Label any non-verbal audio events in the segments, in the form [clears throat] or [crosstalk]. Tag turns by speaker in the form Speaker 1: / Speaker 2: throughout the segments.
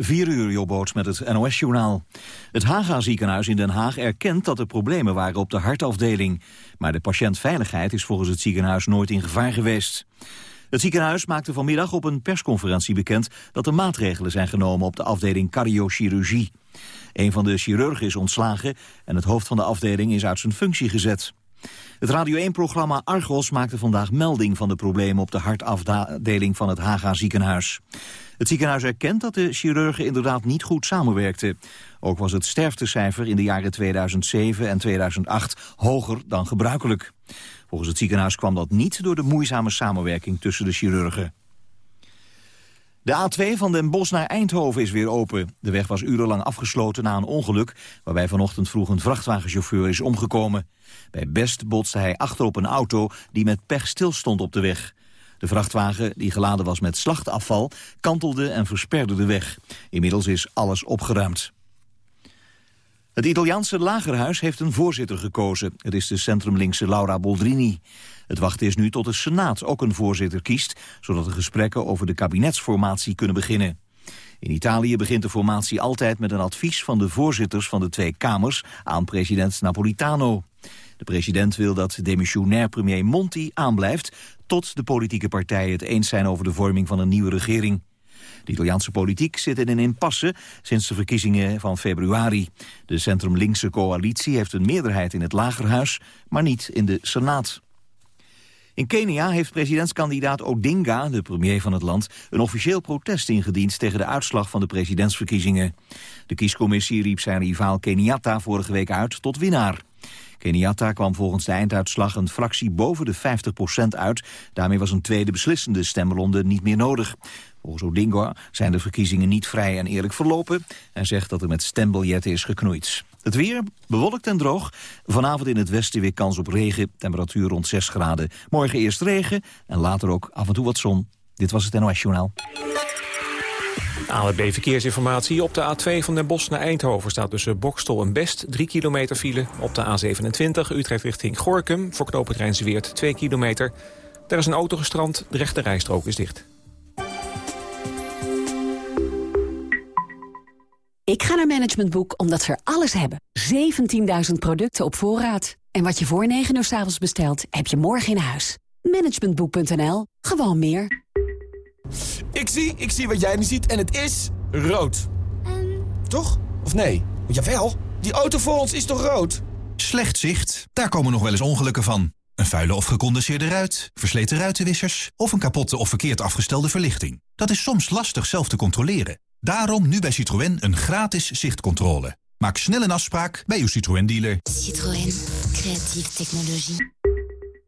Speaker 1: 4 uur, Jobboots met het NOS-journaal. Het Haga ziekenhuis in Den Haag erkent dat er problemen waren op de hartafdeling. Maar de patiëntveiligheid is volgens het ziekenhuis nooit in gevaar geweest. Het ziekenhuis maakte vanmiddag op een persconferentie bekend... dat er maatregelen zijn genomen op de afdeling cardiochirurgie. Een van de chirurgen is ontslagen en het hoofd van de afdeling is uit zijn functie gezet. Het Radio 1-programma Argos maakte vandaag melding van de problemen op de hartafdeling van het Haga ziekenhuis. Het ziekenhuis erkent dat de chirurgen inderdaad niet goed samenwerkten. Ook was het sterftecijfer in de jaren 2007 en 2008 hoger dan gebruikelijk. Volgens het ziekenhuis kwam dat niet door de moeizame samenwerking tussen de chirurgen. De A2 van Den Bosch naar Eindhoven is weer open. De weg was urenlang afgesloten na een ongeluk... waarbij vanochtend vroeg een vrachtwagenchauffeur is omgekomen. Bij Best botste hij achter op een auto die met pech stilstond op de weg. De vrachtwagen, die geladen was met slachtafval, kantelde en versperde de weg. Inmiddels is alles opgeruimd. Het Italiaanse lagerhuis heeft een voorzitter gekozen. Het is de centrumlinkse Laura Boldrini. Het wachten is nu tot de Senaat ook een voorzitter kiest... zodat de gesprekken over de kabinetsformatie kunnen beginnen. In Italië begint de formatie altijd met een advies van de voorzitters van de twee kamers aan president Napolitano. De president wil dat demissionair premier Monti aanblijft tot de politieke partijen het eens zijn over de vorming van een nieuwe regering. De Italiaanse politiek zit in een impasse sinds de verkiezingen van februari. De centrum-linkse coalitie heeft een meerderheid in het lagerhuis, maar niet in de Senaat. In Kenia heeft presidentskandidaat Odinga, de premier van het land, een officieel protest ingediend tegen de uitslag van de presidentsverkiezingen. De kiescommissie riep zijn rivaal Kenyatta vorige week uit tot winnaar. Kenyatta kwam volgens de einduitslag een fractie boven de 50% uit. Daarmee was een tweede beslissende stemronde niet meer nodig. Volgens Odinga zijn de verkiezingen niet vrij en eerlijk verlopen. Hij zegt dat er met stembiljetten is geknoeid. Het weer, bewolkt en droog. Vanavond in het westen weer kans op regen. Temperatuur rond 6 graden. Morgen eerst regen en later ook af en toe wat zon. Dit was het NOS Journaal.
Speaker 2: ANWB Verkeersinformatie. Op de A2 van Den Bosch naar Eindhoven staat tussen Bokstol en Best 3 kilometer file. Op de A27 Utrecht richting Gorkum voor knooppunt Rijnsweert 2 kilometer. Daar is een auto gestrand, de rechte rijstrook is dicht.
Speaker 3: Ik ga naar Management Boek omdat ze er alles hebben. 17.000 producten op voorraad. En wat je voor 9 uur s avonds bestelt, heb je morgen in huis. Managementboek.nl. Gewoon meer.
Speaker 4: Ik zie, ik zie wat jij nu ziet en het is rood. Toch? Of nee? Jawel, die auto voor ons is toch rood?
Speaker 5: Slecht zicht, daar komen nog wel eens ongelukken van. Een vuile of gecondenseerde ruit, versleten ruitenwissers... of een kapotte of verkeerd afgestelde verlichting. Dat is soms lastig zelf te controleren. Daarom nu bij Citroën een gratis zichtcontrole. Maak snel een afspraak bij uw Citroën-dealer.
Speaker 6: Citroën. Creatieve technologie.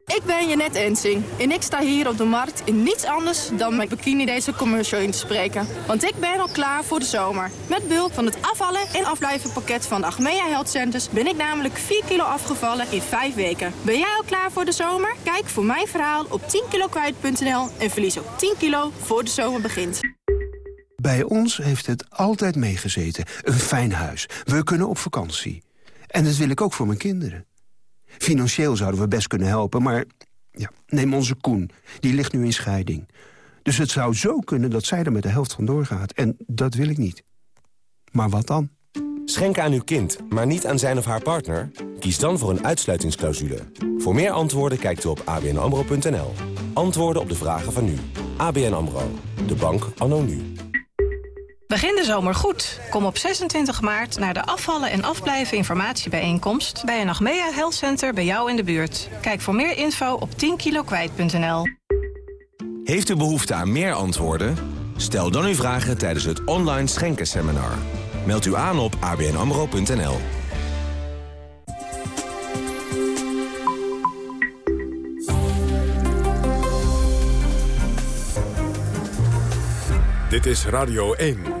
Speaker 7: Ik ben Janet Ensing en ik sta hier op de markt in niets anders dan mijn bikini deze commercial in te spreken. Want ik ben al klaar voor de zomer. Met behulp van het afvallen en afblijven pakket van de Achmea Health Centers ben ik namelijk 4 kilo afgevallen in 5 weken. Ben jij al klaar voor de zomer? Kijk voor mijn verhaal op 10kilokwijt.nl en verlies ook 10 kilo voor de zomer begint.
Speaker 8: Bij ons heeft het altijd meegezeten. Een fijn huis. We kunnen op vakantie. En dat wil ik ook voor mijn kinderen. Financieel zouden we best kunnen helpen, maar ja, neem onze Koen. Die ligt nu in scheiding. Dus het zou zo kunnen dat zij er met de helft van doorgaat. En dat wil ik niet. Maar wat dan?
Speaker 9: Schenk aan uw kind, maar niet aan zijn of haar partner? Kies dan voor een uitsluitingsclausule. Voor meer antwoorden kijkt u op abnamro.nl. Antwoorden op de vragen van nu. ABN AMRO. De bank anno nu.
Speaker 10: Begin de zomer goed. Kom op 26 maart naar de afvallen en afblijven informatiebijeenkomst... bij een Achmea Health Center bij jou in de buurt. Kijk voor meer info op 10kilokwijt.nl.
Speaker 9: Heeft u behoefte aan meer antwoorden? Stel dan uw vragen tijdens het online schenkenseminar. Meld u aan op abnamro.nl.
Speaker 11: Dit is Radio 1.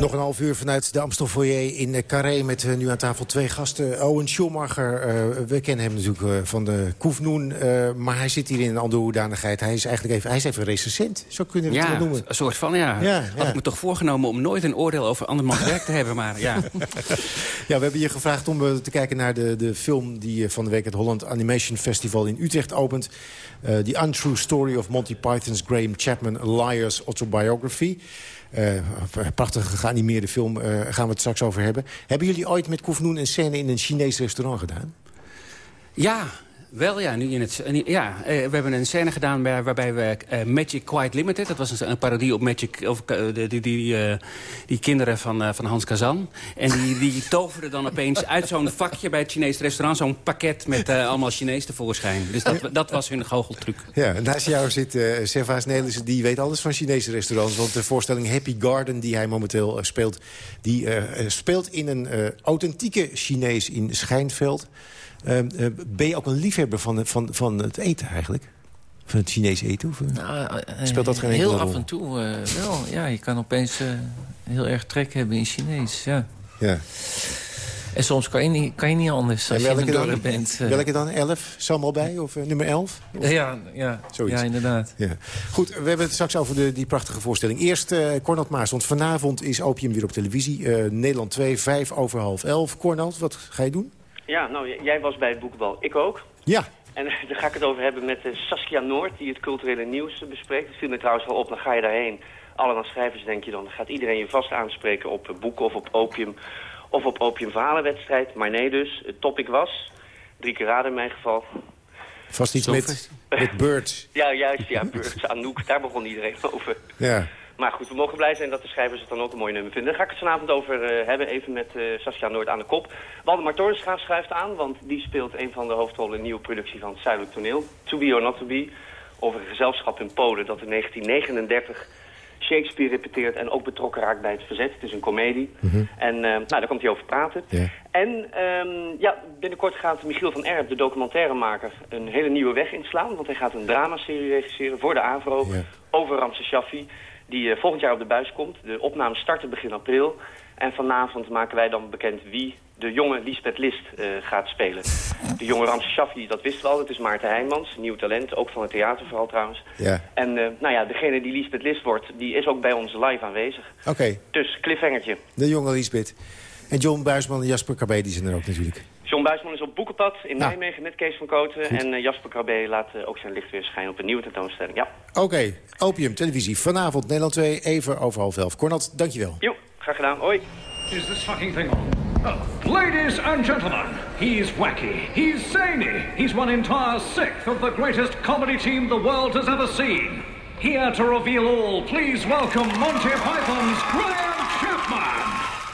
Speaker 11: Nog een half uur vanuit de Amstel Foyer in eh, Carré... met uh, nu aan tafel twee gasten. Owen Schumacher, uh, we kennen hem natuurlijk uh, van de Koefnoen... maar hij zit hier in een andere hoedanigheid. Hij is eigenlijk even, hij is even recensent, zo kunnen we het
Speaker 12: ja,
Speaker 11: noemen.
Speaker 12: een soort van, ja. ja Had ik me toch voorgenomen om nooit een oordeel over andermans werk te hebben, maar ja. [laughs]
Speaker 11: ja, we hebben je gevraagd om te kijken naar de, de film... die van de week het Holland Animation Festival in Utrecht opent. The Untrue Story of Monty Python's Graham Chapman Liar's Autobiography... Uh, prachtige geanimeerde film, uh, gaan we het straks over hebben. Hebben jullie ooit met Koefnoen een scène in een Chinees restaurant gedaan?
Speaker 12: Ja, wel, ja. Nu in het, ja uh, we hebben een scène gedaan bij, waarbij we uh, Magic Quite Limited... dat was een, een parodie op Magic, of, uh, die, die, die kinderen van, van Hans Kazan. En die, die [laughs] toverden dan opeens uit zo'n vakje bij het Chinese restaurant... zo'n pakket met allemaal Chinees tevoorschijn. Dus dat, dat was hun goocheltruc.
Speaker 11: Ja, naast jou zit uh, Servaas Nelissen, die weet alles van Chinese restaurants. Want de voorstelling Happy Garden, die hij momenteel speelt... die speelt in een authentieke Chinees in Schijnveld... Ehm, eh, ben je ook een liefhebber van, van, van het eten eigenlijk? Van het Chinese eten? Of, eh, nou,
Speaker 13: eh, Speelt dat geen Heel af en toe wel. Ja, je kan opeens heel erg trek hebben in Chinees. Ja. ja. En soms kan je niet, kan je niet anders als je in dorp bent.
Speaker 11: Welke dan? 11? Sam bij? Of nummer 11?
Speaker 13: Ja, ja, ja, inderdaad. Ja.
Speaker 11: Goed, we hebben het straks over de, die prachtige voorstelling. Eerst uh, Cornald Maas, want vanavond is Opium weer op televisie. Nederland 2, 5 over half 11. Cornald, wat ga je doen?
Speaker 14: Ja, nou, jij was bij het boekbal. Ik ook.
Speaker 11: Ja.
Speaker 14: En [laughs] daar ga ik het over hebben met uh, Saskia Noord, die het culturele nieuws bespreekt. Het viel me trouwens wel op, dan ga je daarheen. Allemaal schrijvers, denk je dan. Dan gaat iedereen je vast aanspreken op boeken of op opium. Of op opiumverhalenwedstrijd. Maar nee dus, het topic was, drie keer raden in mijn geval...
Speaker 11: Vast iets met, met Birds. [laughs]
Speaker 14: ja, juist, ja, Birds, Anouk, daar begon iedereen over.
Speaker 11: Ja.
Speaker 14: Maar goed, we mogen blij zijn dat de schrijvers het dan ook een mooi nummer vinden. Daar ga ik het vanavond over uh, hebben, even met uh, Sascha Noord aan de kop. Waldemar Torensgraaf schrijft aan, want die speelt een van de hoofdrollen in een nieuwe productie van het Zuidelijk Toneel. To Be or Not To Be, over een gezelschap in Polen dat in 1939 Shakespeare repeteert en ook betrokken raakt bij het verzet. Het is een komedie. Mhm. En uh, nou, daar komt hij over praten. En um, ja, binnenkort gaat Michiel van Erp, de documentairemaker, een hele nieuwe weg inslaan. Want hij gaat een dramaserie regisseren voor de AVRO over Ramses Shaffi die uh, volgend jaar op de buis komt. De opnames starten begin april. En vanavond maken wij dan bekend wie de jonge Lisbeth List uh, gaat spelen. De jonge Ramses Shaffi, dat wisten we al. Het is Maarten Heijmans, nieuw talent. Ook van het theater vooral trouwens.
Speaker 11: Ja.
Speaker 14: En uh, nou ja, degene die Lisbeth List wordt, die is ook bij ons live aanwezig.
Speaker 11: Oké.
Speaker 14: Dus cliffhangertje.
Speaker 11: De jonge Lisbeth. En John Buisman en Jasper Cabé, die zijn er ook natuurlijk.
Speaker 14: John Buisman is op Boekenpad in Nijmegen met Kees van Kooten. En uh, Jasper Krabbe laat uh, ook zijn licht weer schijnen op een nieuwe tentoonstelling. Ja.
Speaker 11: Oké, okay. Opium, televisie. Vanavond Nederland 2, even over half elf. Cornat, dankjewel.
Speaker 14: Jo, graag gedaan. Hoi.
Speaker 15: Is this fucking thing on? Oh. Ladies and gentlemen, he's wacky, he's zany, he's one entire sixth of the greatest comedy team the world has ever seen. Here to reveal all, please welcome Monty Python's Graham.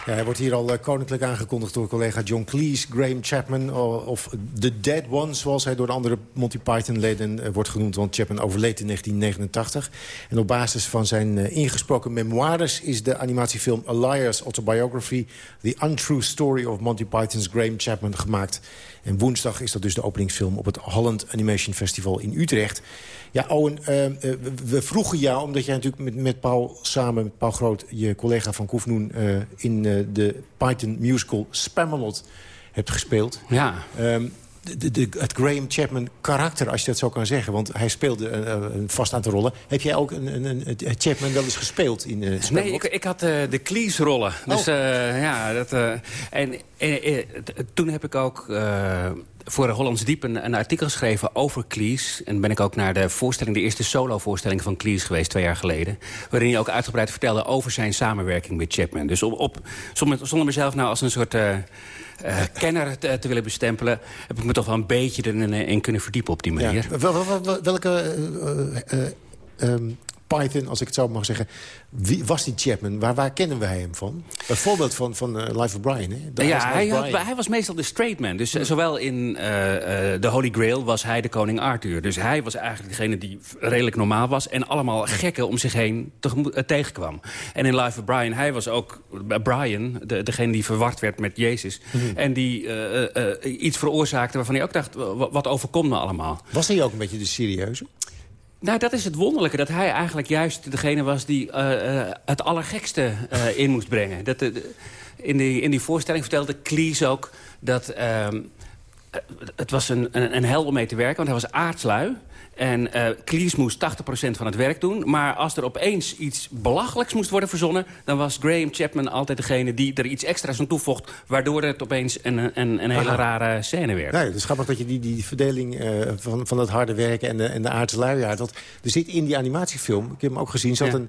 Speaker 11: Ja, hij wordt hier al uh, koninklijk aangekondigd door collega John Cleese, Graham Chapman... of The Dead One, zoals hij door de andere Monty Python-leden uh, wordt genoemd... want Chapman overleed in 1989. En op basis van zijn uh, ingesproken memoires... is de animatiefilm A Liar's Autobiography... The Untrue Story of Monty Python's Graham Chapman gemaakt. En woensdag is dat dus de openingsfilm op het Holland Animation Festival in Utrecht... Ja, Owen, we vroegen jou, omdat jij natuurlijk met, met Paul samen... met Paul Groot, je collega van Koefnoen... In de Python musical Spamalot hebt gespeeld.
Speaker 12: Ja.
Speaker 11: Um, de, de, het Graham Chapman karakter, als je dat zo kan zeggen. Want hij speelde een, een vast aantal rollen. Heb jij ook een, een, een Chapman wel eens gespeeld in uh,
Speaker 12: Nee, ik, ik had uh, de Cleese-rollen. Dus uh, ja, dat, en, en toen heb ik ook voor Hollands Diep een, een, artikel geschreven over Cleese. En ben ik ook naar de voorstelling, de eerste solo-voorstelling van Cleese geweest, twee jaar geleden. Waarin hij ook uitgebreid vertelde over zijn samenwerking met Chapman. Dus op, op, zonder, mezelf nou als een soort... Uh, uh, kenner te, willen bestempelen... heb ik me toch wel een beetje erin in kunnen verdiepen op die manier.
Speaker 11: Welke um, Python, als ik het zo mag zeggen. Wie was die Chapman? Waar, waar kennen wij hem van? Bijvoorbeeld van, van uh, Life of Brian. Hè?
Speaker 12: ja, hij, had, hij, was meestal de straight man. Dus zowel in uh, uh, The Holy Grail was hij de koning Arthur. Dus hij was eigenlijk degene die redelijk normaal was... en allemaal gekken om zich heen tegenkwam. En in Life of Brian, hij was ook Brian... De, degene die verward werd met Jezus. Mhm. En die iets veroorzaakte waarvan hij ook dacht... wat overkomt me allemaal?
Speaker 11: Was hij ook een beetje de serieuze?
Speaker 12: Nou, dat is het wonderlijke. Dat hij eigenlijk juist degene was die uh, het allergekste uh, in moest brengen. Dat, in, die, in die voorstelling vertelde Cleese ook dat... Ehm, het was een, een, een hel om mee te werken, want hij was aardslui. En uh, Cleese moest 80% van het werk doen. Maar als er opeens iets belachelijks moest worden verzonnen... dan was Graham Chapman altijd degene die er iets extra's aan toevoegt... waardoor het opeens een, een, een hele rare scène werd.
Speaker 11: Nee, het is grappig dat je die, die verdeling uh, van, van het harde werken en de, en de aardslui... Ja, dat, er zit in die animatiefilm, ik heb hem ook gezien... zat een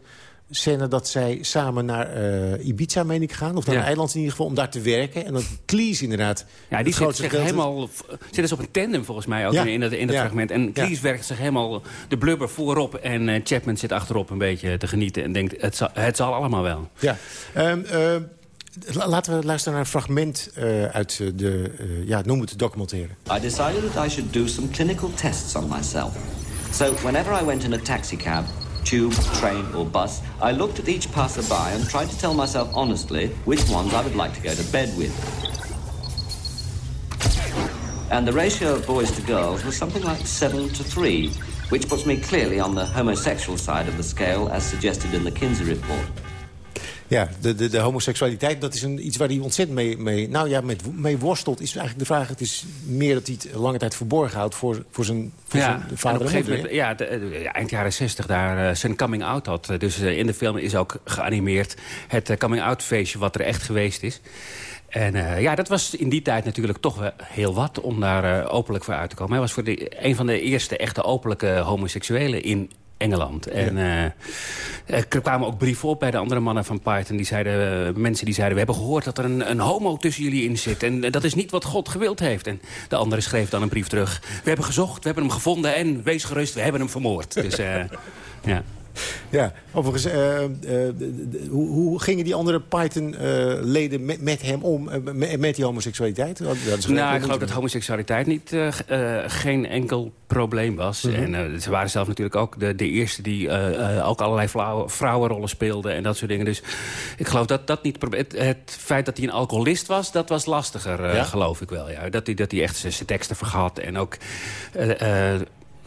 Speaker 11: scène dat zij samen naar uh, Ibiza, meen ik, gaan. Of naar een eiland in ieder geval, om daar te werken. En dat Cleese inderdaad...
Speaker 12: Ja, die zit zich helemaal... Zit dus op een tandem volgens mij ook in, in dat, in dat fragment. En Cleese werkt zich helemaal de blubber voorop. En uh, Chapman zit achterop een beetje te genieten. En denkt, het zal, het zal allemaal wel.
Speaker 11: Ja. Um, uh, laten we luisteren naar een fragment uh, uit de, uh, ja, noem het documentaire.
Speaker 16: I decided that I should do some clinical tests on myself. So whenever I went in a taxicab, tube, train or bus, I looked at each passerby and tried to tell myself honestly which ones I would like to go to bed with. And the ratio of boys to girls was something like 7 to 3, which puts me clearly on the homosexual side of the scale as suggested in the Kinsey report.
Speaker 11: Ja, de, de, de homoseksualiteit, dat is een, iets waar hij ontzettend mee, mee, nou ja, met, mee worstelt. Is eigenlijk de vraag, het is meer dat hij het lange tijd verborgen houdt voor, voor zijn, voor
Speaker 12: ja,
Speaker 11: zijn vader en,
Speaker 12: moeder. Ja, de, eind jaren zestig daar uh, zijn coming out had. Dus uh, in de film is ook geanimeerd het uh, coming out feestje wat er echt geweest is. En uh, ja, dat was in die tijd natuurlijk toch wel heel wat om daar uh, openlijk voor uit te komen. Hij was voor de, een van de eerste echte openlijke homoseksuelen in Engeland. En ja. uh, er kwamen ook brieven op bij de andere mannen van Python. Die zeiden, uh, mensen die zeiden, we hebben gehoord dat er een, een homo tussen jullie in zit. En uh, dat is niet wat God gewild heeft. En de andere schreef dan een brief terug. We hebben gezocht, we hebben hem gevonden en wees gerust, we hebben hem vermoord. Dus [laughs] ja.
Speaker 11: Ja, overigens, uh, uh, hoe, hoe, gingen die andere Python-leden met, met, hem om, met, met, die homoseksualiteit?
Speaker 12: Dat is nou, ik geloof dat homoseksualiteit niet, geen enkel probleem was. Mm -hmm. En ze waren zelf natuurlijk ook de, de eerste die ook allerlei vrouwen, vrouwenrollen speelden en dat soort dingen. Dus ik geloof dat dat niet... Het, het feit dat hij een alcoholist was, dat was lastiger, ja? geloof ik wel. Ja. Dat hij dat hij echt zijn teksten vergat en ook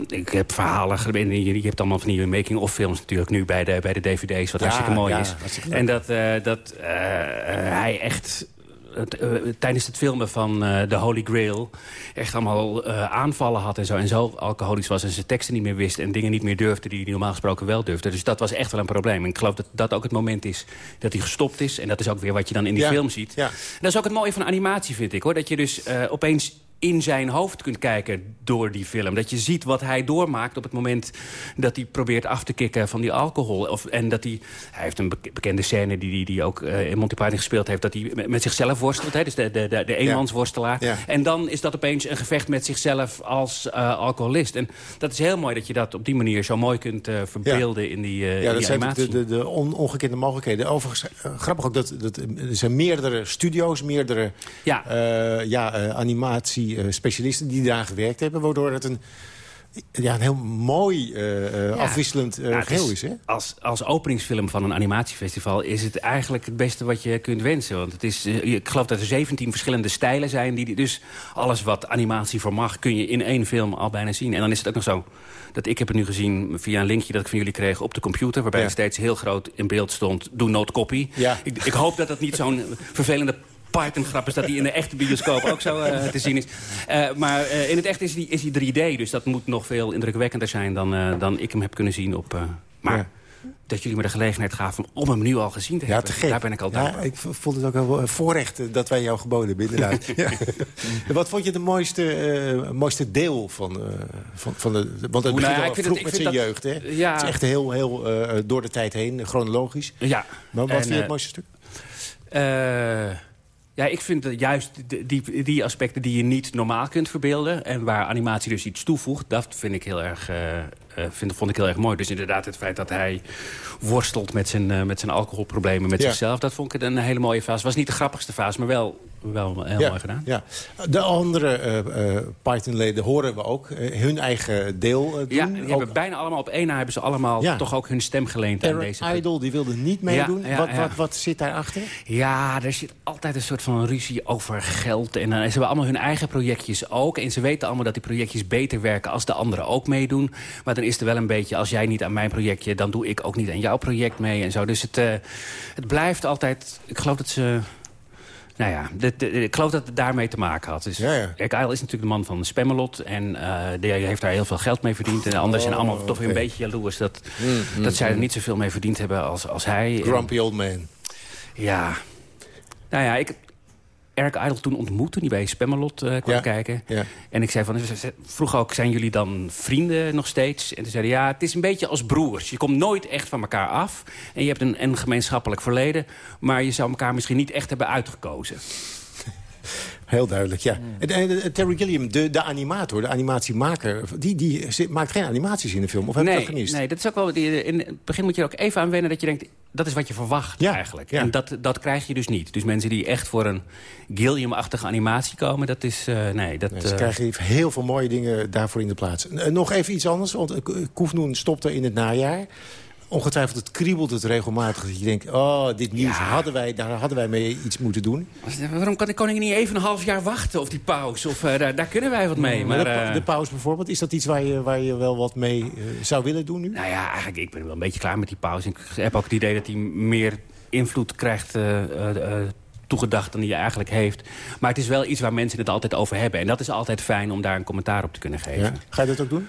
Speaker 12: ik heb verhalen, je hebt allemaal van die making-of films natuurlijk nu bij de, bij de dvd's, wat ja, hartstikke mooi ja, is. Hartstikke en dat, uh, dat uh, hij echt uh, tijdens het filmen van uh, The Holy Grail... echt allemaal uh, aanvallen had en zo. En zo alcoholisch was en zijn teksten niet meer wist... en dingen niet meer durfde die hij normaal gesproken wel durfde. Dus dat was echt wel een probleem. En ik geloof dat dat ook het moment is dat hij gestopt is. En dat is ook weer wat je dan in die
Speaker 11: ja,
Speaker 12: film ziet.
Speaker 11: Ja.
Speaker 12: Dat is ook het mooie van animatie, vind ik. hoor. Dat je dus opeens in zijn hoofd kunt kijken door die film. Dat je ziet wat hij doormaakt op het moment dat hij probeert af te kicken van die alcohol. Of, en dat hij, hij heeft een bekende scène die hij die ook uh, in Monty Python gespeeld heeft... dat hij met, zichzelf worstelt, hè, dus de, de, de, de eenmansworstelaar. Ja. En dan is dat opeens een gevecht met zichzelf als uh, alcoholist. En dat is heel mooi dat je dat op die manier zo mooi kunt uh, verbeelden ja. in die,
Speaker 11: ja,
Speaker 12: in die
Speaker 11: dat
Speaker 12: animatie.
Speaker 11: zijn de, de, de on, ongekende mogelijkheden. Overigens, grappig ook dat, dat er zijn meerdere studio's, meerdere
Speaker 12: ja.
Speaker 11: ja, animatie-specialisten die daar gewerkt hebben... waardoor het een, ja, een heel mooi uh, ja. afwisselend uh, nou, geheel is. Hè?
Speaker 12: Als, als openingsfilm van een animatiefestival is het eigenlijk het beste wat je kunt wensen. Want het is, uh, ik geloof dat er 17 verschillende stijlen zijn. Die, dus alles wat animatie vermag kun je in één film al bijna zien. En dan is het ook nog zo dat ik heb het nu gezien via een linkje dat ik van jullie kreeg op de computer... waarbij ja. er steeds heel groot in beeld stond, do not copy.
Speaker 11: Ja.
Speaker 12: Ik, ik hoop dat dat niet zo'n [laughs] vervelende Python-grap is dat die in de echte bioscoop ook zo uh, te zien is. Uh, maar uh, in het echt is die, is die 3D, dus dat moet nog veel indrukwekkender zijn dan, dan ik hem heb kunnen zien op... maar ja. dat jullie me de gelegenheid gaven om hem nu al gezien te
Speaker 11: ja,
Speaker 12: hebben.
Speaker 11: Te
Speaker 12: Daar ben ik al dankbaar.
Speaker 11: Ja, ik vond het ook wel een voorrecht dat wij jou geboden hebben, inderdaad. [laughs] ja. Wat vond je de mooiste, mooiste deel van, van, van de... Want het begint nou, al vroeg het, met zijn dat, jeugd, hè?
Speaker 12: Ja.
Speaker 11: Het is echt heel, heel door de tijd heen, chronologisch.
Speaker 12: Ja.
Speaker 11: Maar wat en, vind je het mooiste stuk?
Speaker 12: Ja, ik vind juist die, die aspecten die je niet normaal kunt verbeelden... en waar animatie dus iets toevoegt, dat vind ik heel erg, uh, vind, vond ik heel erg mooi. Dus inderdaad het feit dat hij worstelt met zijn, uh, met zijn alcoholproblemen met ja. zichzelf... dat vond ik een hele mooie fase. Het was niet de grappigste fase, maar wel, wel heel
Speaker 11: ja,
Speaker 12: mooi gedaan.
Speaker 11: Ja. De andere uh, Python-leden horen we ook hun eigen deel doen.
Speaker 12: Ja, die ook... hebben bijna allemaal op één na hebben ze allemaal ja. toch ook hun stem geleend aan deze.
Speaker 11: Idol die wilde niet meedoen. Ja, wat, wat, wat zit daarachter?
Speaker 12: Ja, er zit altijd een soort van ruzie over geld. En ze hebben allemaal hun eigen projectjes ook. En ze weten allemaal dat die projectjes beter werken als de anderen ook meedoen. Maar dan is is er wel een beetje... als jij niet aan mijn projectje, dan doe ik ook niet aan jouw project mee en zo. Dus het, het blijft altijd... Ik geloof dat ze nou ja, ik geloof dat het daarmee te maken had. Dus ja, ja. is natuurlijk de man van Spamalot. En uh, die heeft daar heel veel geld mee verdiend. En anderen zijn allemaal toch weer een beetje jaloers... dat, mm, mm, dat zij er mm. niet zoveel mee verdiend hebben als, als hij.
Speaker 11: Grumpy old man.
Speaker 12: Ja. Nou ja, ik, Eric Idle toen ontmoet, toen hij bij Spamalot uh, kwam kijken. Ja. En ik zei van, vroeg ook, zijn jullie dan vrienden nog steeds? En toen zeiden ja, het is een beetje als broers. Je komt nooit echt van elkaar af. En je hebt een, een gemeenschappelijk verleden. Maar je zou elkaar misschien niet echt hebben uitgekozen. [laughs]
Speaker 11: Heel duidelijk, ja. En, Terry Gilliam, de, de animator, de animatiemaker... Die, die maakt geen animaties in de film, of heb
Speaker 12: nee,
Speaker 11: je dat gemist?
Speaker 12: Nee, dat is ook wel... Die, in het begin moet je er ook even aan wennen dat je denkt... dat is wat je verwacht eigenlijk. En dat, dat krijg je dus niet. Dus mensen die echt voor een Gilliam-achtige animatie komen... dat is... Uh, nee, dat...
Speaker 11: ze uh, krijgen heel veel mooie dingen daarvoor in de plaats. nog even iets anders, want Koefnoen stopte in het najaar ongetwijfeld het kriebelt het regelmatig. Dat je denkt, oh, dit nieuws hadden wij, daar hadden wij mee iets moeten doen.
Speaker 12: Waarom kan de koning niet even een half jaar wachten op die pauze? Of uh, daar, daar, kunnen wij wat mee. Maar,
Speaker 11: de, de, pauze bijvoorbeeld, is dat iets waar je, waar je wel wat mee uh, zou willen doen nu?
Speaker 12: Nou ja, eigenlijk, ik ben wel een beetje klaar met die pauze. Ik heb ook het idee dat hij meer invloed krijgt toegedacht dan die je eigenlijk heeft. Maar het is wel iets waar mensen het altijd over hebben. En dat is altijd fijn om daar een commentaar op te kunnen geven. Ja.
Speaker 11: Ga je dat ook doen?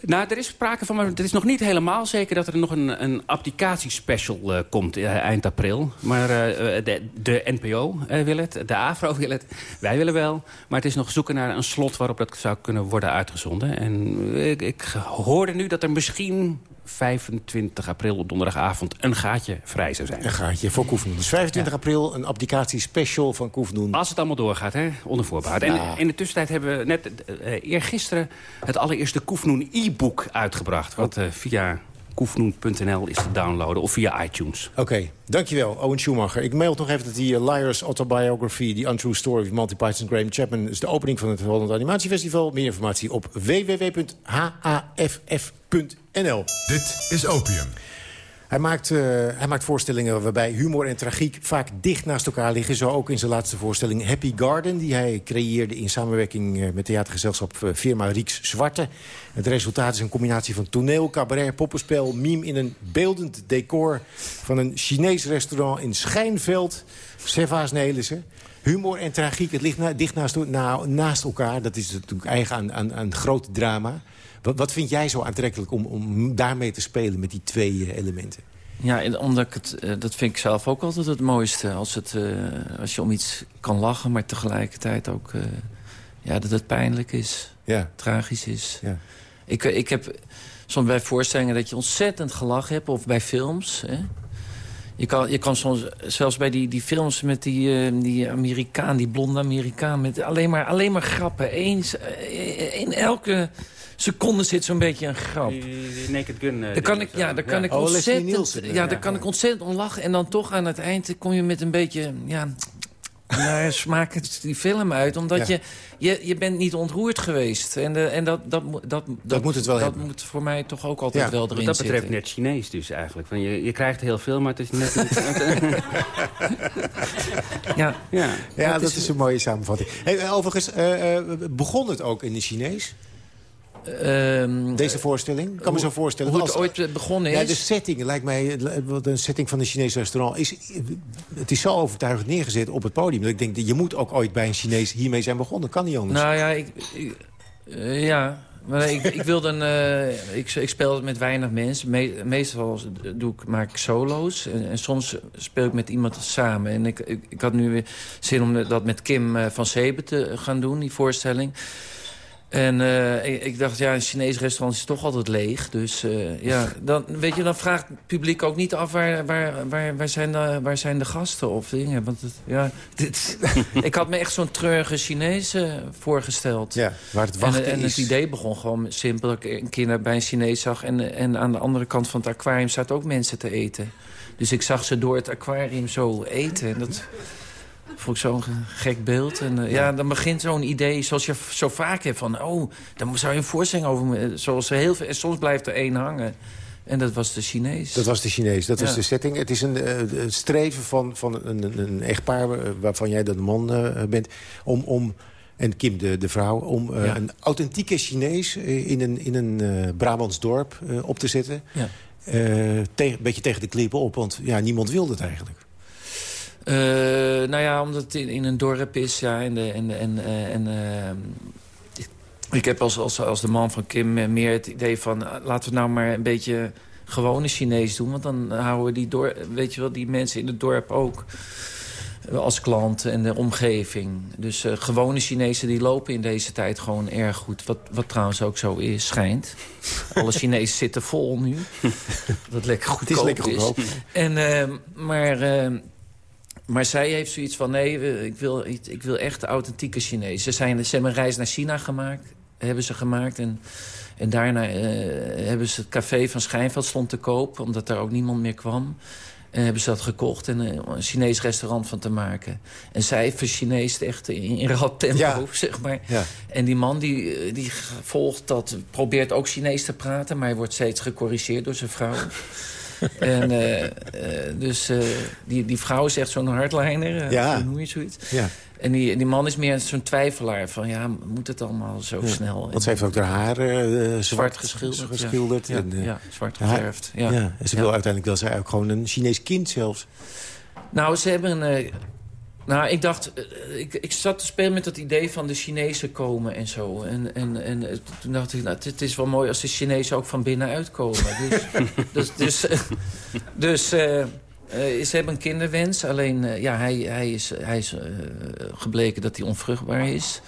Speaker 12: Nou, er is sprake van, maar het is nog niet helemaal zeker... dat er nog een, een abdicatiespecial uh, komt uh, eind april. Maar uh, de, de, NPO wil het, de AVRO wil het, wij willen wel. Maar het is nog zoeken naar een slot waarop dat zou kunnen worden uitgezonden. En ik, ik hoorde nu dat er misschien 25 april op donderdagavond een gaatje vrij zou zijn.
Speaker 11: Een gaatje voor Koefnoen. Dus 25 april een abdicatiespecial van Koefnoen.
Speaker 12: Als het allemaal doorgaat, hè, onder voorbehoud. En in de tussentijd hebben we net uh, eergisteren... het allereerste Koefnoen e-book uitgebracht. Wat uh, via koefnoen.nl is te downloaden of via iTunes.
Speaker 11: Oké, dankjewel, Owen Schumacher. Ik mail nog even dat die uh, Liars Autobiography... The Untrue Story of Monty Python Graham Chapman... is de opening van het Holland Animatiefestival. Meer informatie op
Speaker 17: Dit is Opium.
Speaker 11: Hij maakt, uh, hij maakt voorstellingen waarbij humor en tragiek vaak dicht naast elkaar liggen. Zo ook in zijn laatste voorstelling Happy Garden... die hij creëerde in samenwerking uh, met theatergezelschap uh, firma Rieks Zwarte. Het resultaat is een combinatie van toneel, cabaret, poppenspel... mime in een beeldend decor van een Chinees restaurant in Schijnveld. Servaas Nelissen. Humor en tragiek, het ligt na, dicht naast, na, naast, elkaar. Dat is natuurlijk eigen aan, aan, aan groot drama. Wat, wat vind jij zo aantrekkelijk om, om daarmee te spelen met die twee uh, elementen?
Speaker 13: Ja, omdat ik het, uh, dat vind ik zelf ook altijd het mooiste. Als, het, uh, als je om iets kan lachen, maar tegelijkertijd ook ja, dat het pijnlijk is. Ja. Tragisch is. Ja. Ik, ik heb soms bij voorstellingen dat je ontzettend gelachen hebt. Of bij films. Hè? Je kan, je kan soms, zelfs bij die, die films met die, die Amerikaan, die blonde Amerikaan... met alleen maar, alleen maar grappen. Eens, in elke seconde zit zo'n beetje een grap.
Speaker 12: Die, Naked Gun.
Speaker 13: Uh, daar kan ik, ja, daar kan ik oh, ontzettend, ja, daar kan ik ontzettend om lachen. En dan toch aan het eind kom je met een beetje... Ja, naar smaak die film uit. Omdat je, je, je bent niet ontroerd geweest. En, de, en dat, dat, dat, dat,
Speaker 11: moet het wel
Speaker 13: Dat moet voor mij toch ook altijd wel erin
Speaker 12: zitten. dat betreft
Speaker 13: zitten.
Speaker 12: net Chinees dus eigenlijk. Van je, je krijgt heel veel, maar het is net [laughs]
Speaker 11: ja, ja. ja, dat, is, een mooie samenvatting. Hey, overigens, uh, begon het ook in de Chinees? Um, Deze voorstelling? Ik kan me zo voorstellen.
Speaker 13: Hoe het ooit begonnen is?
Speaker 11: Ja, de setting lijkt mij... De setting van een Chinese restaurant is... Het is zo overtuigend neergezet op het podium. Dat ik denk, je moet ook ooit bij een Chinees hiermee zijn begonnen. Kan niet anders.
Speaker 13: Nou ja, ik, uh, ja maar ik, ik wilde een... Uh, ik, ik speel met weinig mensen. meestal doe ik, maak ik solo's. En, en, soms speel ik met iemand samen. En ik, ik, ik had nu weer zin om dat met Kim van Sebe te gaan doen, die voorstelling. En uh, ik, dacht, ja, een Chinees restaurant is toch altijd leeg. Dus uh, ja, dan, weet je, dan vraagt het publiek ook niet af... waar, waar, waar, waar, zijn, de, waar zijn de gasten of dingen. Want het, ja, [laughs] dit, ik had me echt zo'n treurige Chinees uh, voorgesteld.
Speaker 11: Ja, waar het wachten
Speaker 13: en, en het idee begon gewoon simpel. Dat ik een keer bij een Chinees zag... En, en aan de andere kant van het aquarium zaten ook mensen te eten. Dus ik zag ze door het aquarium zo eten. En dat vond ik zo'n gek beeld. En uh, ja, dan begint zo'n idee, zoals je zo vaak hebt... van, oh, dan zou je een voorstelling over... Zoals er heel veel, en soms blijft er één hangen. En dat was de Chinees.
Speaker 11: Dat was de Chinees, dat ja. is de setting. Het is een uh, streven van, van een, een echtpaar, waarvan jij de man uh, bent... om, om en Kim de, de vrouw... om eh, een authentieke Chinees eh, in een, in een uh, Brabants dorp op te zetten. Ja. een beetje tegen de klippen op, want ja, niemand wilde het eigenlijk.
Speaker 13: Nou ja, omdat het in, in, een dorp is, ja, en, de, en, en, en ik heb als, als, als de man van Kim meer het idee van... laten we nou maar een beetje gewone Chinees doen. Want dan houden we die, door, weet je wel, die mensen in het dorp ook als klant en de omgeving. Dus uh, gewone Chinezen die lopen in deze tijd gewoon erg goed. Wat, wat trouwens ook zo is, schijnt. Alle Chinezen zitten vol nu. [laughs] Wat lekker goedkoop is. Lekker goedkoop. En, uh, maar, uh, maar zij heeft zoiets van... nee, ik wil, ik wil echt authentieke Chinezen. Ze, zijn, ze hebben een reis naar China gemaakt. Hebben ze gemaakt. En, en daarna hebben ze het café van Schijnveld stond te koop. Omdat daar ook niemand meer kwam. En hebben ze dat gekocht en een Chinees restaurant van te maken. En zij Chinees echt in, in rap tempo, [laughs] zeg maar. Ja. En die man die, die volgt dat, probeert ook Chinees te praten... maar hij wordt steeds gecorrigeerd door zijn vrouw. [laughs] en uh, uh, dus uh, die, die vrouw is echt zo'n hardliner, ja. hoe noem je zoiets. Ja. En die, die man is meer zo'n twijfelaar. Van ja, moet het allemaal zo snel?
Speaker 11: Want ze heeft ook haar haren
Speaker 13: uh, zwart geschilderd.
Speaker 11: geschilderd
Speaker 13: ja.
Speaker 11: en,
Speaker 13: ja, zwart geverfd. Ja.
Speaker 11: ja. En ze wil uiteindelijk wel zij ook gewoon een Chinees kind zelfs.
Speaker 13: Nou, ze hebben een... Nou, ik dacht... Uh, ik, ik zat te spelen met dat idee van de Chinezen komen en zo. En, en, en toen dacht ik, nou, het is wel mooi als de Chinezen ook van binnenuit komen. [laughs] dus... dus, dus, dus uh, ze hebben een kinderwens, alleen uh, ja, hij, hij is, hij is gebleken dat hij onvruchtbaar is.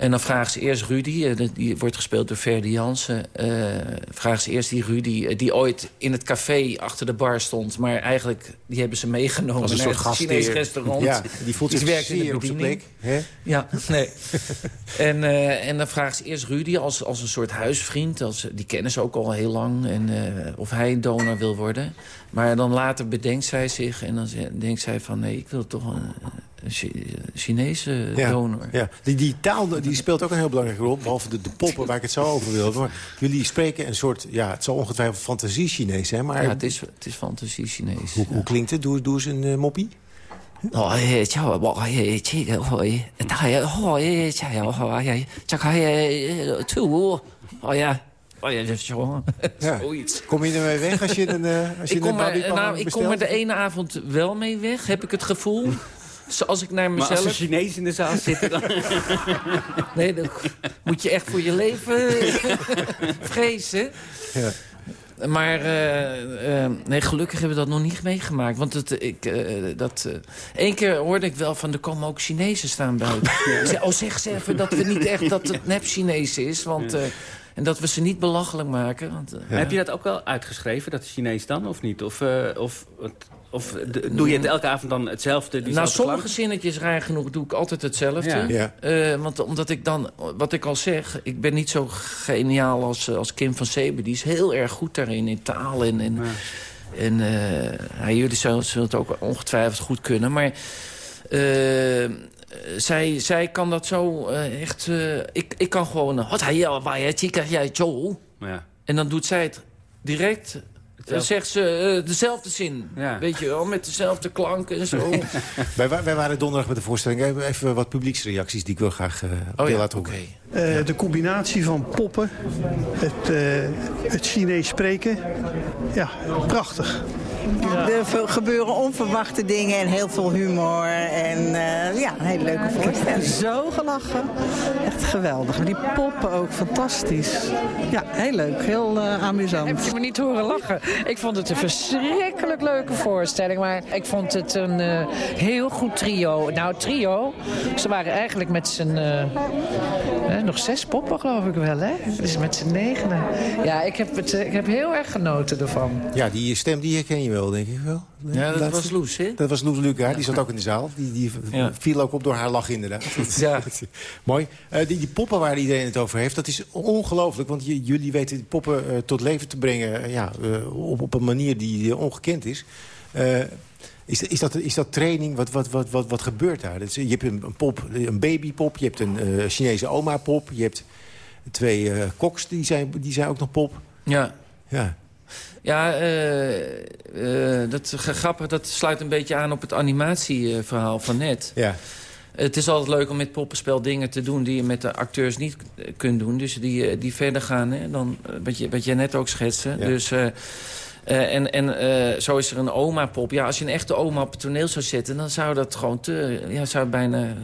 Speaker 13: En dan vragen ze eerst Rudy, eh, die wordt gespeeld door Ferdi Jansen. Uh, vragen ze eerst die Rudy, eh, die ooit in het café achter de bar stond. Maar eigenlijk, die hebben ze meegenomen
Speaker 11: een
Speaker 13: naar
Speaker 11: soort
Speaker 13: het Chinees restaurant.
Speaker 11: Ja, die voelt zich werkt in de op zijn plek. Hè?
Speaker 13: Ja, nee. [laughs] en, uh, en dan vragen ze eerst Rudy als, als een soort huisvriend. Als, die kennen ze ook al heel lang. En, uh, of hij een donor wil worden. Maar dan later bedenkt zij zich en dan denkt zij van... nee, ik wil toch een, Chinese donor.
Speaker 11: Ja, die, die taal die speelt ook een heel belangrijke rol. Behalve de, de poppen waar ik het zo over wil. Maar jullie spreken een soort, ja, het zal ongetwijfeld fantasie-Chinees zijn. Maar...
Speaker 13: Ja, het is, het is fantasie-Chinees.
Speaker 11: Hoe, hoe, klinkt het? Doe, doe eens een uh, moppie.
Speaker 13: Oh, ja. Oh ja, dat is gewoon [laughs] ja. zoiets.
Speaker 11: Kom je ermee weg als je een, uh, als je
Speaker 13: ik
Speaker 11: kom,
Speaker 13: een er, nou, Ik kom er de ene avond wel mee weg, heb ik het gevoel. [laughs] Zoals ik naar mezelf...
Speaker 12: Maar als er Chinees in de zaal zitten dan... [laughs]
Speaker 13: nee, dan moet je echt voor je leven vrezen. Ja. Maar uh, uh, nee, gelukkig hebben we dat nog niet meegemaakt. Want het, ik, uh, dat, één keer hoorde ik wel van, er komen ook Chinezen staan buiten. Ja. Oh, zeg ze even dat we niet echt dat het nep Chinees is. Want, en dat we ze niet belachelijk maken. Want,
Speaker 12: Heb je dat ook wel uitgeschreven, dat Chinees dan, of niet? Of, of of doe je het elke avond dan hetzelfde?
Speaker 13: Nou, sommige zinnetjes, raar genoeg, doe ik altijd hetzelfde. Ja. Uh, want omdat ik dan, wat ik al zeg... ik ben niet zo geniaal als, eh, als Kim van Sebe. Die is heel erg goed daarin, in taal. En, en, ja. en uh, jullie zullen het ook ongetwijfeld goed kunnen. Maar uh, zij, zij kan dat zo echt... ik, ik kan gewoon... Wat hij jij Ja. En dan doet zij het direct dan zegt ze uh, dezelfde zin. Ja. Weet je wel, met dezelfde klanken en zo. [laughs]
Speaker 11: wij, wij, waren donderdag met de voorstelling. Even wat publieksreacties die ik wil graag uh, oh, ja, laten horen.
Speaker 17: Okay. Uh, de combinatie van poppen, het, het Chinees spreken. Ja, prachtig.
Speaker 18: Er gebeuren onverwachte dingen en heel veel humor. En uh, ja, een hele leuke voorstelling.
Speaker 19: Zo gelachen. Echt geweldig. Die poppen ook fantastisch. Ja, heel leuk. Heel uh, amusant.
Speaker 20: Heb je me niet horen lachen? Ik vond het een verschrikkelijk leuke voorstelling. Maar ik vond het een uh, heel goed trio. Nou, trio. Ze waren eigenlijk met z'n... nog zes poppen, geloof ik wel, hè? Dus met z'n negenen. Ja, ik heb, het, ik heb heel erg genoten ervan.
Speaker 11: Ja, die stem die herken je wel, denk ik wel.
Speaker 13: Ja, dat was Loes, hè?
Speaker 11: Dat was Loes Luca, die zat ook in de zaal. Die, die viel ook op door haar lach, inderdaad. [laughs] Ja. [laughs] Mooi. Uh, die, die, poppen waar iedereen het over heeft, dat is ongelooflijk. Want jullie weten die poppen uh, tot leven te brengen uh, ja, op, op een manier die ongekend is. Is, is, dat, is dat training? Wat, wat, wat, wat, wat gebeurt daar? je hebt een, een, pop, een babypop, je hebt een Chinese oma-pop... je hebt twee koks, die zijn, die zijn ook nog pop.
Speaker 13: Ja.
Speaker 11: Ja.
Speaker 13: Ja, uh, uh, dat grappig. Dat sluit een beetje aan op het animatieverhaal van net.
Speaker 11: Ja.
Speaker 13: Het is altijd leuk om met poppenspel dingen te doen... die je met de acteurs niet kunt doen. Dus die, die verder gaan hè, dan wat, je, wat jij net ook schetste. Dus... Uh, en en uh, zo is er een oma-pop. Ja, als je een echte oma op het toneel zou zetten... dan zou dat gewoon te... Ja, zou bijna...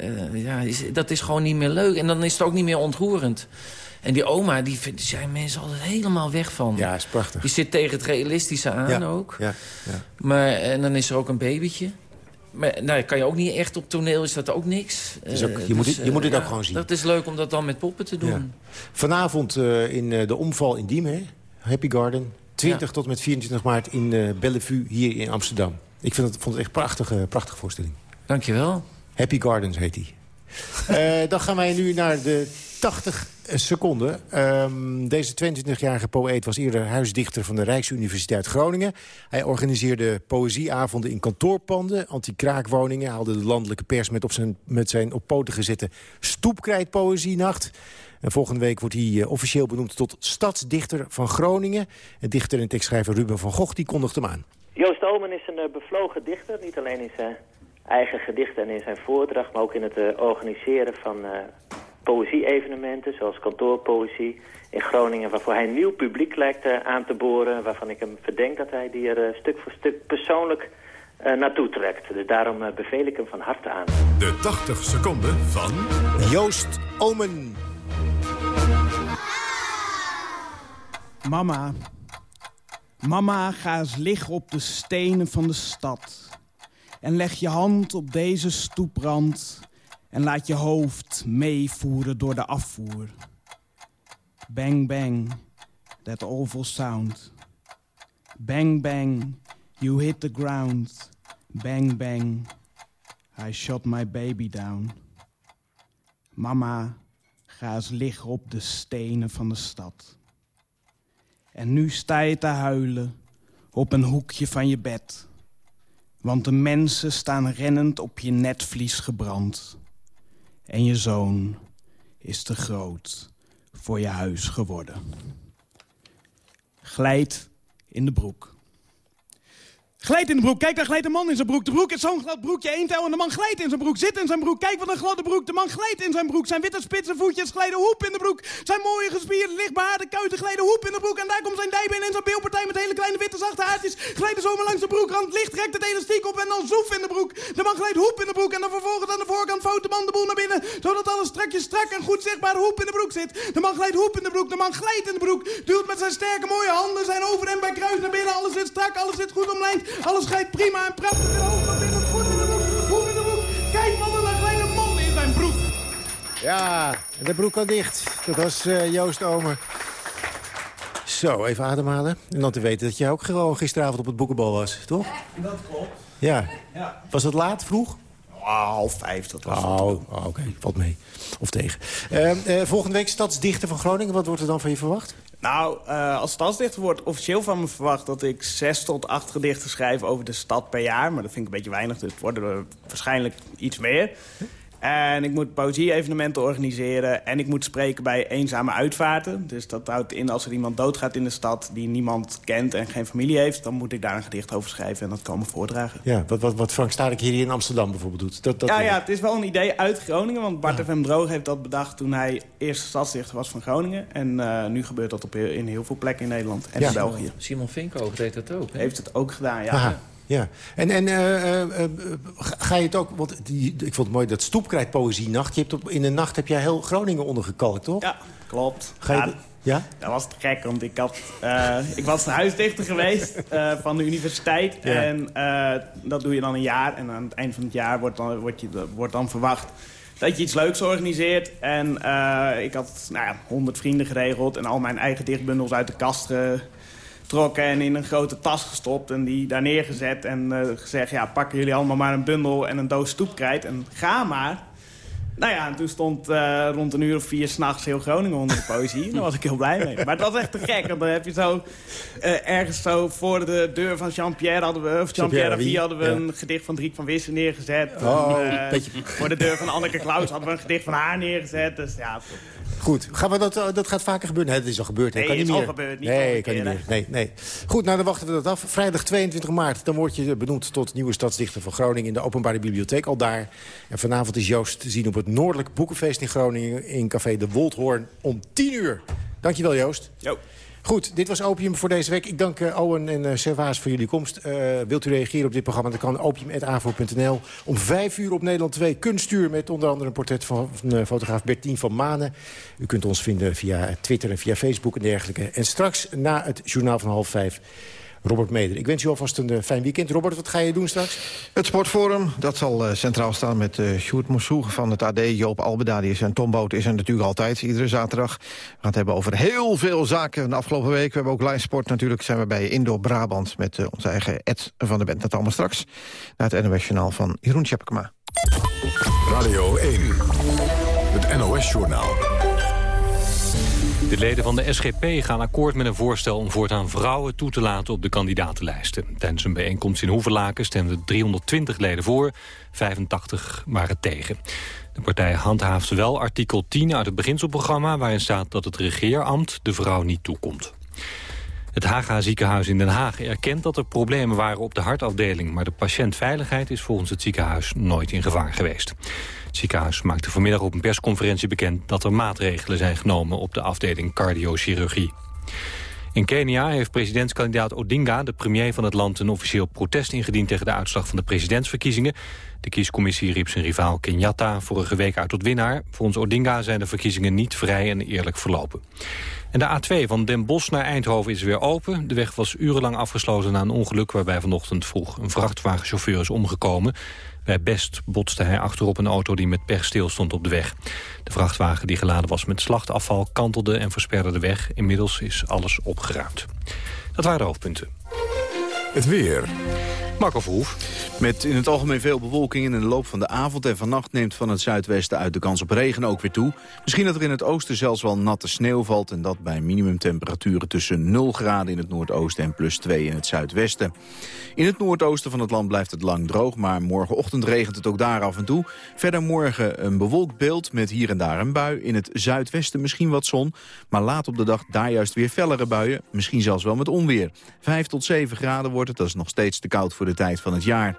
Speaker 13: Uh, ja, is, dat is gewoon niet meer leuk. En dan is het ook niet meer ontroerend. En die oma, die, zijn mensen altijd helemaal weg van.
Speaker 11: Ja, is prachtig.
Speaker 13: Die zit tegen het realistische aan
Speaker 11: ja,
Speaker 13: ook.
Speaker 11: Ja, ja.
Speaker 13: Maar, en dan is er ook een babytje. Maar nou, kan je ook niet echt op toneel, is dat ook niks.
Speaker 11: Is ook, je, dus, moet het, je moet het ook gewoon zien.
Speaker 13: Dat is leuk om dat dan met poppen te doen.
Speaker 11: Vanavond in de omval in Diemen, Happy Garden 20 ja. tot met 24 maart in uh, Bellevue hier in Amsterdam. Ik vind het, vond het echt een prachtige, prachtige voorstelling.
Speaker 13: Dankjewel.
Speaker 11: Happy Gardens heet die. dan gaan wij nu naar de 80 seconden. Um, deze 22-jarige poëet was eerder huisdichter van de Rijksuniversiteit Groningen. Hij organiseerde poëzieavonden in kantoorpanden, anti-kraakwoningen... haalde de landelijke pers met, op zijn, met zijn op poten gezette stoepkrijtpoëzienacht... En volgende week wordt hij uh, officieel benoemd tot stadsdichter van Groningen. En dichter en tekstschrijver Ruben van Gogh die kondigt hem aan.
Speaker 21: Joost Omen is een uh, bevlogen dichter. Niet alleen in zijn eigen gedichten en in zijn voordracht... maar ook in het uh, organiseren van poëzie-evenementen... zoals kantoorpoëzie in Groningen... waarvoor hij een nieuw publiek lijkt aan te boren... waarvan ik hem verdenk dat hij die er stuk voor stuk persoonlijk... naartoe trekt. Dus daarom beveel ik hem van harte aan.
Speaker 22: De 80 seconden van...
Speaker 11: Joost Omen.
Speaker 23: Mama, mama, ga eens liggen op de stenen van de stad. En leg je hand op deze stoeprand en laat je hoofd meevoeren door de afvoer. Bang, bang, that awful sound. Bang, bang, you hit the ground. Bang, bang, I shot my baby down. Mama, ga eens liggen op de stenen van de stad. En nu sta je te huilen op een hoekje van je bed. Want de mensen staan rennend op je netvlies gebrand. En je zoon is te groot voor je huis geworden. Glijd in de broek. Glijdt in de broek. Kijk, daar glijdt een man in zijn broek. De broek is zo'n glad broekje, touw en de man glijdt in zijn broek. Zit in zijn broek. Kijk wat een gladde broek. De man glijdt in zijn broek. Zijn witte spitse voetjes glijden hoep in de broek. Zijn mooie gespierde, lichtbehaarde kuiten glijden hoep in de broek. En daar komt zijn dijbeen en zijn beelpartij met hele kleine witte zachte haartjes. Glijden zomaar langs de broekrand. Licht trekt het elastiek op en dan zoef in de broek. De man glijdt hoep in de broek en dan vervolgens aan de voorkant vouwt de man de boel naar binnen. Zodat alles strakjes strak en goed zichtbaar hoep in de broek zit. De man glijdt hoep in de broek. De man glijdt in de broek. Duwt met zijn sterke mooie handen zijn over en bij kruis naar binnen. Alles zit strak, alles zit goed omlijnd. Alles glijdt prima prima en prachtig in hoofd van binnen, goed in de broek, hoe in de broek. Kijk glijdt een man in zijn broek.
Speaker 11: Ja, de broek al dicht. Dat was uh, Joost Omer. Zo, even ademhalen. En dan te weten dat jij ook gewoon gisteravond op het boekenbal was, toch?
Speaker 23: Ja, dat klopt.
Speaker 11: Ja. ja. Was het laat, vroeg?
Speaker 23: Oh, half vijf, dat was
Speaker 11: oh, oh oké, okay. valt mee. Of tegen. Uh, uh, volgende week Stadsdichter van Groningen. Wat wordt er dan van je verwacht?
Speaker 23: Nou, uh, als stadsdichter wordt officieel van me verwacht... dat ik zes tot acht gedichten schrijf over de stad per jaar. Maar dat vind ik een beetje weinig, dus het worden er waarschijnlijk iets meer. En ik moet poëzie-evenementen organiseren. En ik moet spreken bij eenzame uitvaarten. Dus dat houdt in als er iemand doodgaat in de stad... die niemand kent en geen familie heeft... dan moet ik daar een gedicht over schrijven en dat komen voordragen.
Speaker 11: Ja, wat, wat, wat Frank Starik hier in Amsterdam bijvoorbeeld doet. Dat, dat
Speaker 23: ja, ja, het is wel een idee uit Groningen. Want Bart ja. FM Droog heeft dat bedacht toen hij eerste stadsdichter was van Groningen. En uh, nu gebeurt dat op, in heel veel plekken in Nederland en ja. in België.
Speaker 13: Simon Vinkoog deed dat ook. Hè?
Speaker 23: Heeft het ook gedaan, ja.
Speaker 11: Aha. Ja, en, en uh, uh, ga je het ook... Want die, ik vond het mooi, dat stoepkrijtpoëzienacht. Je hebt op, in de nacht heb jij heel Groningen ondergekalkt, toch?
Speaker 23: Ja, klopt.
Speaker 11: Ga je
Speaker 23: ja,
Speaker 11: ja?
Speaker 23: Dat was te gek, want ik, had, uh, ik was de huisdichter geweest van de universiteit. Ja. En dat doe je dan een jaar. En aan het eind van het jaar wordt dan, wordt je, wordt dan verwacht dat je iets leuks organiseert. En ik had nou ja, 100 vrienden geregeld en al mijn eigen dichtbundels uit de kast getrokken en in een grote tas gestopt en die daar neergezet en uh, gezegd, ja, pakken jullie allemaal maar een bundel en een doos stoepkrijt en ga maar. Nou ja, en toen stond uh, rond een uur of vier s'nachts heel Groningen onder de poëzie. Daar was ik heel blij mee. Maar het was echt te gek. Want dan heb je zo uh, ergens zo voor de deur van Jean-Pierre hadden we... Of Jean-Pierre Jean hadden we ja. een gedicht van Driek van Wissen neergezet.
Speaker 11: Oh,
Speaker 23: en, uh, voor de deur van Anneke Klaus hadden we een gedicht van haar neergezet. Dus ja,
Speaker 11: Goed, gaan we dat, eh, dat gaat vaker gebeuren? Nee, dat is al gebeurd. hè?
Speaker 24: Nee,
Speaker 11: kan niet
Speaker 24: is al
Speaker 11: meer.
Speaker 24: gebeurd, niet
Speaker 11: nee, kan niet meer. Nee, nee. Goed, nou dan wachten we dat af. Vrijdag 22 maart, dan word je benoemd tot nieuwe stadsdichter van Groningen... in de openbare bibliotheek al daar. En vanavond is Joost te zien op het Noordelijk Boekenfeest in Groningen... in café De Woldhoorn om 10 uur. Dankjewel, Joost.
Speaker 24: Jo.
Speaker 11: Goed, dit was Opium voor deze week. Ik dank eh, Owen en uh, Servaas voor jullie komst. Eh, wilt u reageren op dit programma, dan kan opium.avo.nl. Om vijf uur op Nederland 2 kunststuur... met onder andere een portret van, van fotograaf Bertien van Manen. U kunt ons vinden via Twitter en via Facebook en dergelijke. En straks na het journaal van half vijf... Robert Meder. Ik wens u alvast een fijn weekend. Robert, wat ga je doen straks?
Speaker 25: Het Sportforum, dat zal uh, centraal staan met uh, Sjoerd van het AD. Joop Albeda, die is en Tom Boot is er natuurlijk altijd, iedere zaterdag. We gaan het hebben over heel veel zaken de afgelopen week. We hebben ook Line Sport natuurlijk, zijn we bij Indoor Brabant... met uh, onze eigen Ed van de Bent. Dat allemaal straks naar het NOS-journaal van Jeroen Tjepkema.
Speaker 22: Radio 1, het NOS-journaal.
Speaker 26: De leden van de SGP gaan akkoord met een voorstel om voortaan vrouwen toe te laten op de kandidatenlijsten. Tijdens een bijeenkomst in Hoevelaken stemden 320 leden voor, 85 waren tegen. De partij handhaaft wel artikel 10 uit het beginselprogramma... waarin staat dat het regeerambt de vrouw niet toekomt. Het Haga ziekenhuis in Den Haag erkent dat er problemen waren op de hartafdeling... maar de patiëntveiligheid is volgens het ziekenhuis nooit in gevaar geweest. Het ziekenhuis maakte vanmiddag op een persconferentie bekend... dat er maatregelen zijn genomen op de afdeling cardiochirurgie. In Kenia heeft presidentskandidaat Odinga, de premier van het land... een officieel protest ingediend tegen de uitslag van de presidentsverkiezingen. De kiescommissie riep zijn rivaal Kenyatta vorige week uit tot winnaar. Volgens Odinga zijn de verkiezingen niet vrij en eerlijk verlopen. En de A2 van Den Bosch naar Eindhoven is weer open. De weg was urenlang afgesloten na een ongeluk... waarbij vanochtend vroeg een vrachtwagenchauffeur is omgekomen. Bij Best botste hij achterop een auto die met pech stil stond op de weg. De vrachtwagen die geladen was met slachtafval kantelde en versperde de weg. Inmiddels is alles opgeruimd. Dat waren de hoofdpunten.
Speaker 22: Het weer.
Speaker 26: Marco Verhoef.
Speaker 27: Met in het algemeen veel bewolking in de loop van de avond en vannacht neemt van het zuidwesten uit de kans op regen ook weer toe. Misschien dat er in het oosten zelfs wel natte sneeuw valt en dat bij minimumtemperaturen tussen 0 graden in het noordoosten en plus 2 in het zuidwesten. In het noordoosten van het land blijft het lang droog, maar morgenochtend regent het ook daar af en toe. Verder morgen een bewolkt beeld met hier en daar een bui. In het zuidwesten misschien wat zon, maar laat op de dag daar juist weer fellere buien. Misschien zelfs wel met onweer. 5 tot 7 graden wordt het, dat is nog steeds te koud voor de tijd van het jaar.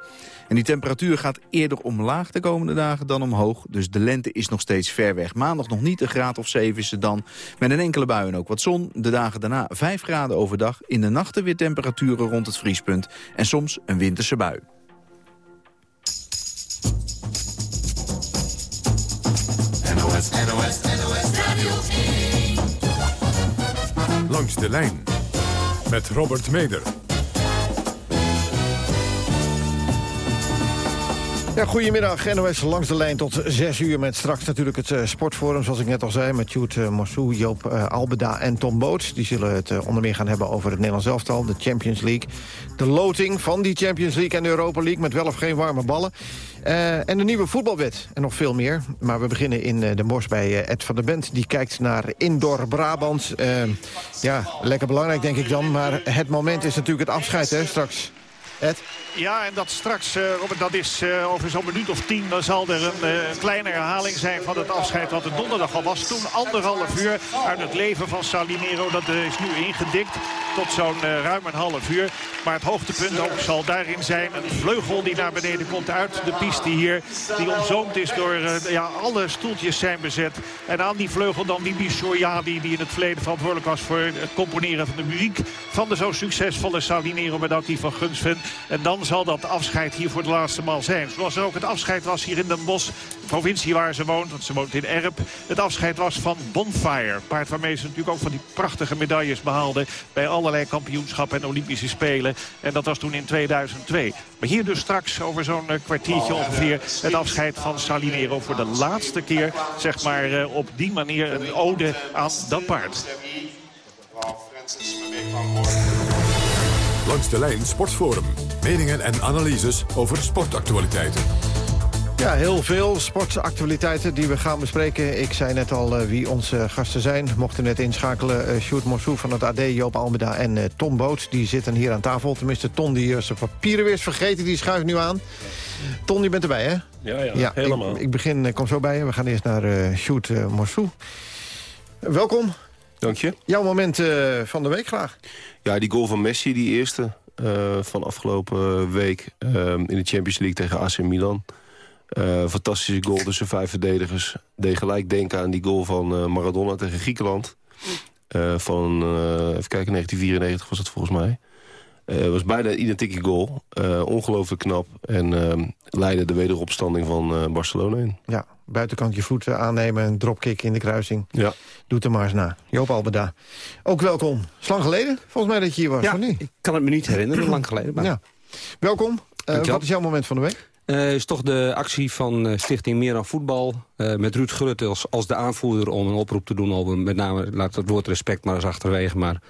Speaker 27: En die temperatuur gaat eerder omlaag de komende dagen dan omhoog. Dus de lente is nog steeds ver weg. Maandag nog niet een graad of 7 is het dan. Met een enkele bui en ook wat zon. De dagen daarna 5 graden overdag. In de nachten weer temperaturen rond het vriespunt. En soms een winterse bui.
Speaker 22: NOS, NOS, NOS Radio 1. Langs de lijn. Met Robert Meder.
Speaker 25: Ja, goedemiddag, NOS langs de lijn tot 6 uur... met straks natuurlijk het uh, sportforum, zoals ik net al zei... met Sjoerd uh, Mossou, Joop uh, Albeda en Tom Boots. Die zullen het onder meer gaan hebben over het Nederlands elftal... de Champions League, de loting van die Champions League en de Europa League... met wel of geen warme ballen. en de nieuwe voetbalwet en nog veel meer. Maar we beginnen in de mors bij Ed van der Bent. Die kijkt naar Indoor Brabant. ja, lekker belangrijk denk ik dan. Maar het moment is natuurlijk het afscheid, hè, straks.
Speaker 24: Ja, en dat straks, uh, Robert, dat is uh, over zo'n minuut of tien... dan zal er een uh, kleine herhaling zijn van het afscheid wat er donderdag al was. Toen anderhalf uur uit het leven van Salinero. Dat is nu ingedikt tot zo'n ruim een half uur. Maar het hoogtepunt ook zal daarin zijn een vleugel die naar beneden komt uit de piste hier. Die omzoomd is door, ja, alle stoeltjes zijn bezet. En aan die vleugel dan Bibi Shoyadi, die in het verleden verantwoordelijk was voor het componeren van de muziek van de zo succesvolle Salinero met ook die van Gunsven. En dan zal dat afscheid hier voor de laatste maal zijn. Zoals er ook het afscheid was hier in Den Bosch, de provincie waar ze woont. Want ze woont in Erp. Het afscheid was van Bonfire. Paard waarmee ze natuurlijk ook van die prachtige medailles behaalde... bij allerlei kampioenschappen en Olympische Spelen. En dat was toen in 2002. Maar hier dus straks over zo'n kwartiertje ongeveer... het afscheid van Salinero voor de laatste keer. Zeg maar op die manier een ode aan dat paard.
Speaker 22: Langs de lijn Sportforum. Meningen en analyses over sportactualiteiten.
Speaker 25: Ja, heel veel sportactualiteiten die we gaan bespreken. Ik zei net al uh, wie onze gasten zijn. Mochten net inschakelen, uh, Sjoerd Morsou van het AD, Joop Almeda en uh, Tom Boot. Die zitten hier aan tafel. Tenminste, Ton die zijn papieren weer is vergeten, die schuift nu aan. Ton, je bent erbij, hè?
Speaker 28: Ja, ja, helemaal.
Speaker 25: Ik, ik begin, kom zo bij je. We gaan eerst naar uh, Sjoerd Morsou. welkom.
Speaker 29: Dank je.
Speaker 25: Jouw moment uh, van de week graag.
Speaker 29: Ja, die goal van Messi, die eerste uh, van afgelopen week... Uh, in de Champions League tegen AC Milan. fantastische goal tussen vijf verdedigers. Deed gelijk denken aan die goal van Maradona tegen Griekenland. van, even kijken, 1994 was het volgens mij. Het was bijna een identieke goal. ongelooflijk knap. En ehm, leidde de wederopstanding van Barcelona in.
Speaker 25: Ja, buitenkant je voeten aannemen, een dropkick in de kruising.
Speaker 29: Ja.
Speaker 25: Doe het er maar eens na. Joop Albeda. Ook welkom. Is lang geleden, volgens mij dat je hier was,
Speaker 30: ja,
Speaker 25: niet?
Speaker 30: ik kan het me niet herinneren, lang geleden. Maar...
Speaker 25: Ja. Welkom. Uh, wat is jouw moment van de week?
Speaker 30: Uh, is toch de actie van uh, Stichting Meer dan Voetbal... Uh, met Ruud Gullit als, als de aanvoerder om een oproep te doen... over met name, laat het woord respect maar eens achterwege... maar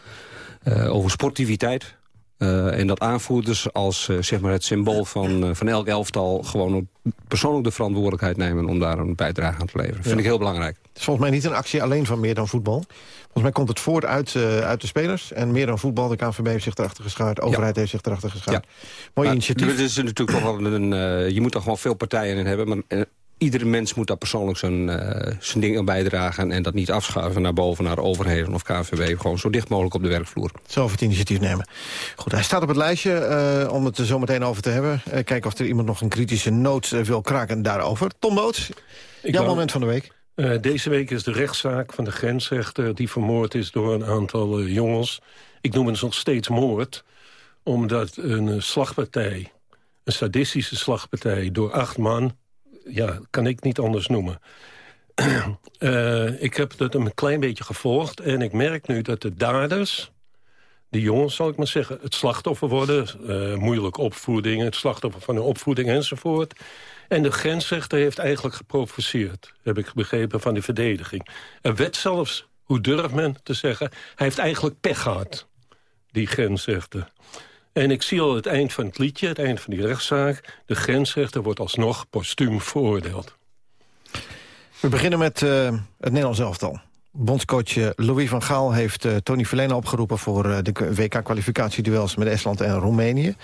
Speaker 30: over sportiviteit. Uh, en dat aanvoerders als uh, zeg maar het symbool van, uh, van elk elftal... gewoon persoonlijk de verantwoordelijkheid nemen om daar een bijdrage aan te leveren. Vind ik heel belangrijk.
Speaker 25: Het is volgens mij niet een actie alleen van meer dan voetbal. Volgens mij komt het voort uit, uit de spelers. En meer dan voetbal, de KNVB heeft zich erachter geschaard. De overheid ja. heeft zich erachter geschaard. Ja. Mooi
Speaker 30: maar,
Speaker 25: initiatief.
Speaker 30: Het is natuurlijk toch wel een... je moet er gewoon veel partijen in hebben. Maar, iedere mens moet daar persoonlijk zijn, uh, zijn ding aan bijdragen... en dat niet afschuiven naar boven, naar overheden of KVB. Gewoon zo dicht mogelijk op de werkvloer.
Speaker 25: Zelf het initiatief nemen. Goed, hij staat op het lijstje uh, om het er zo meteen over te hebben. Uh, kijken of er iemand nog een kritische noot wil kraken daarover. Tom Boot, jouw wou... moment van de week.
Speaker 31: Uh, deze week is de rechtszaak van de grensrechter... die vermoord is door een aantal uh, jongens. Ik noem het nog steeds moord. Omdat een uh, slagpartij, een sadistische slagpartij... door acht man ja, kan ik niet anders noemen. uh, [clears throat] ik heb dat een klein beetje gevolgd en ik merk nu dat de daders... die jongens, zal ik maar zeggen, het slachtoffer worden... Uh, moeilijke opvoeding, het slachtoffer van een opvoeding enzovoort. En de grensrechter heeft eigenlijk geprovoceerd, heb ik begrepen, van de verdediging. Er werd zelfs, hoe durft men te zeggen, hij heeft eigenlijk pech gehad, die grensrechter. En ik zie al het eind van het liedje, het eind van die rechtszaak. De grensrechter wordt alsnog postuum veroordeeld.
Speaker 25: We beginnen met uh, het Nederlands elftal. Bondscoach Louis van Gaal heeft uh, Tony Verlena opgeroepen... voor de WK-kwalificatieduels met Estland en Roemenië.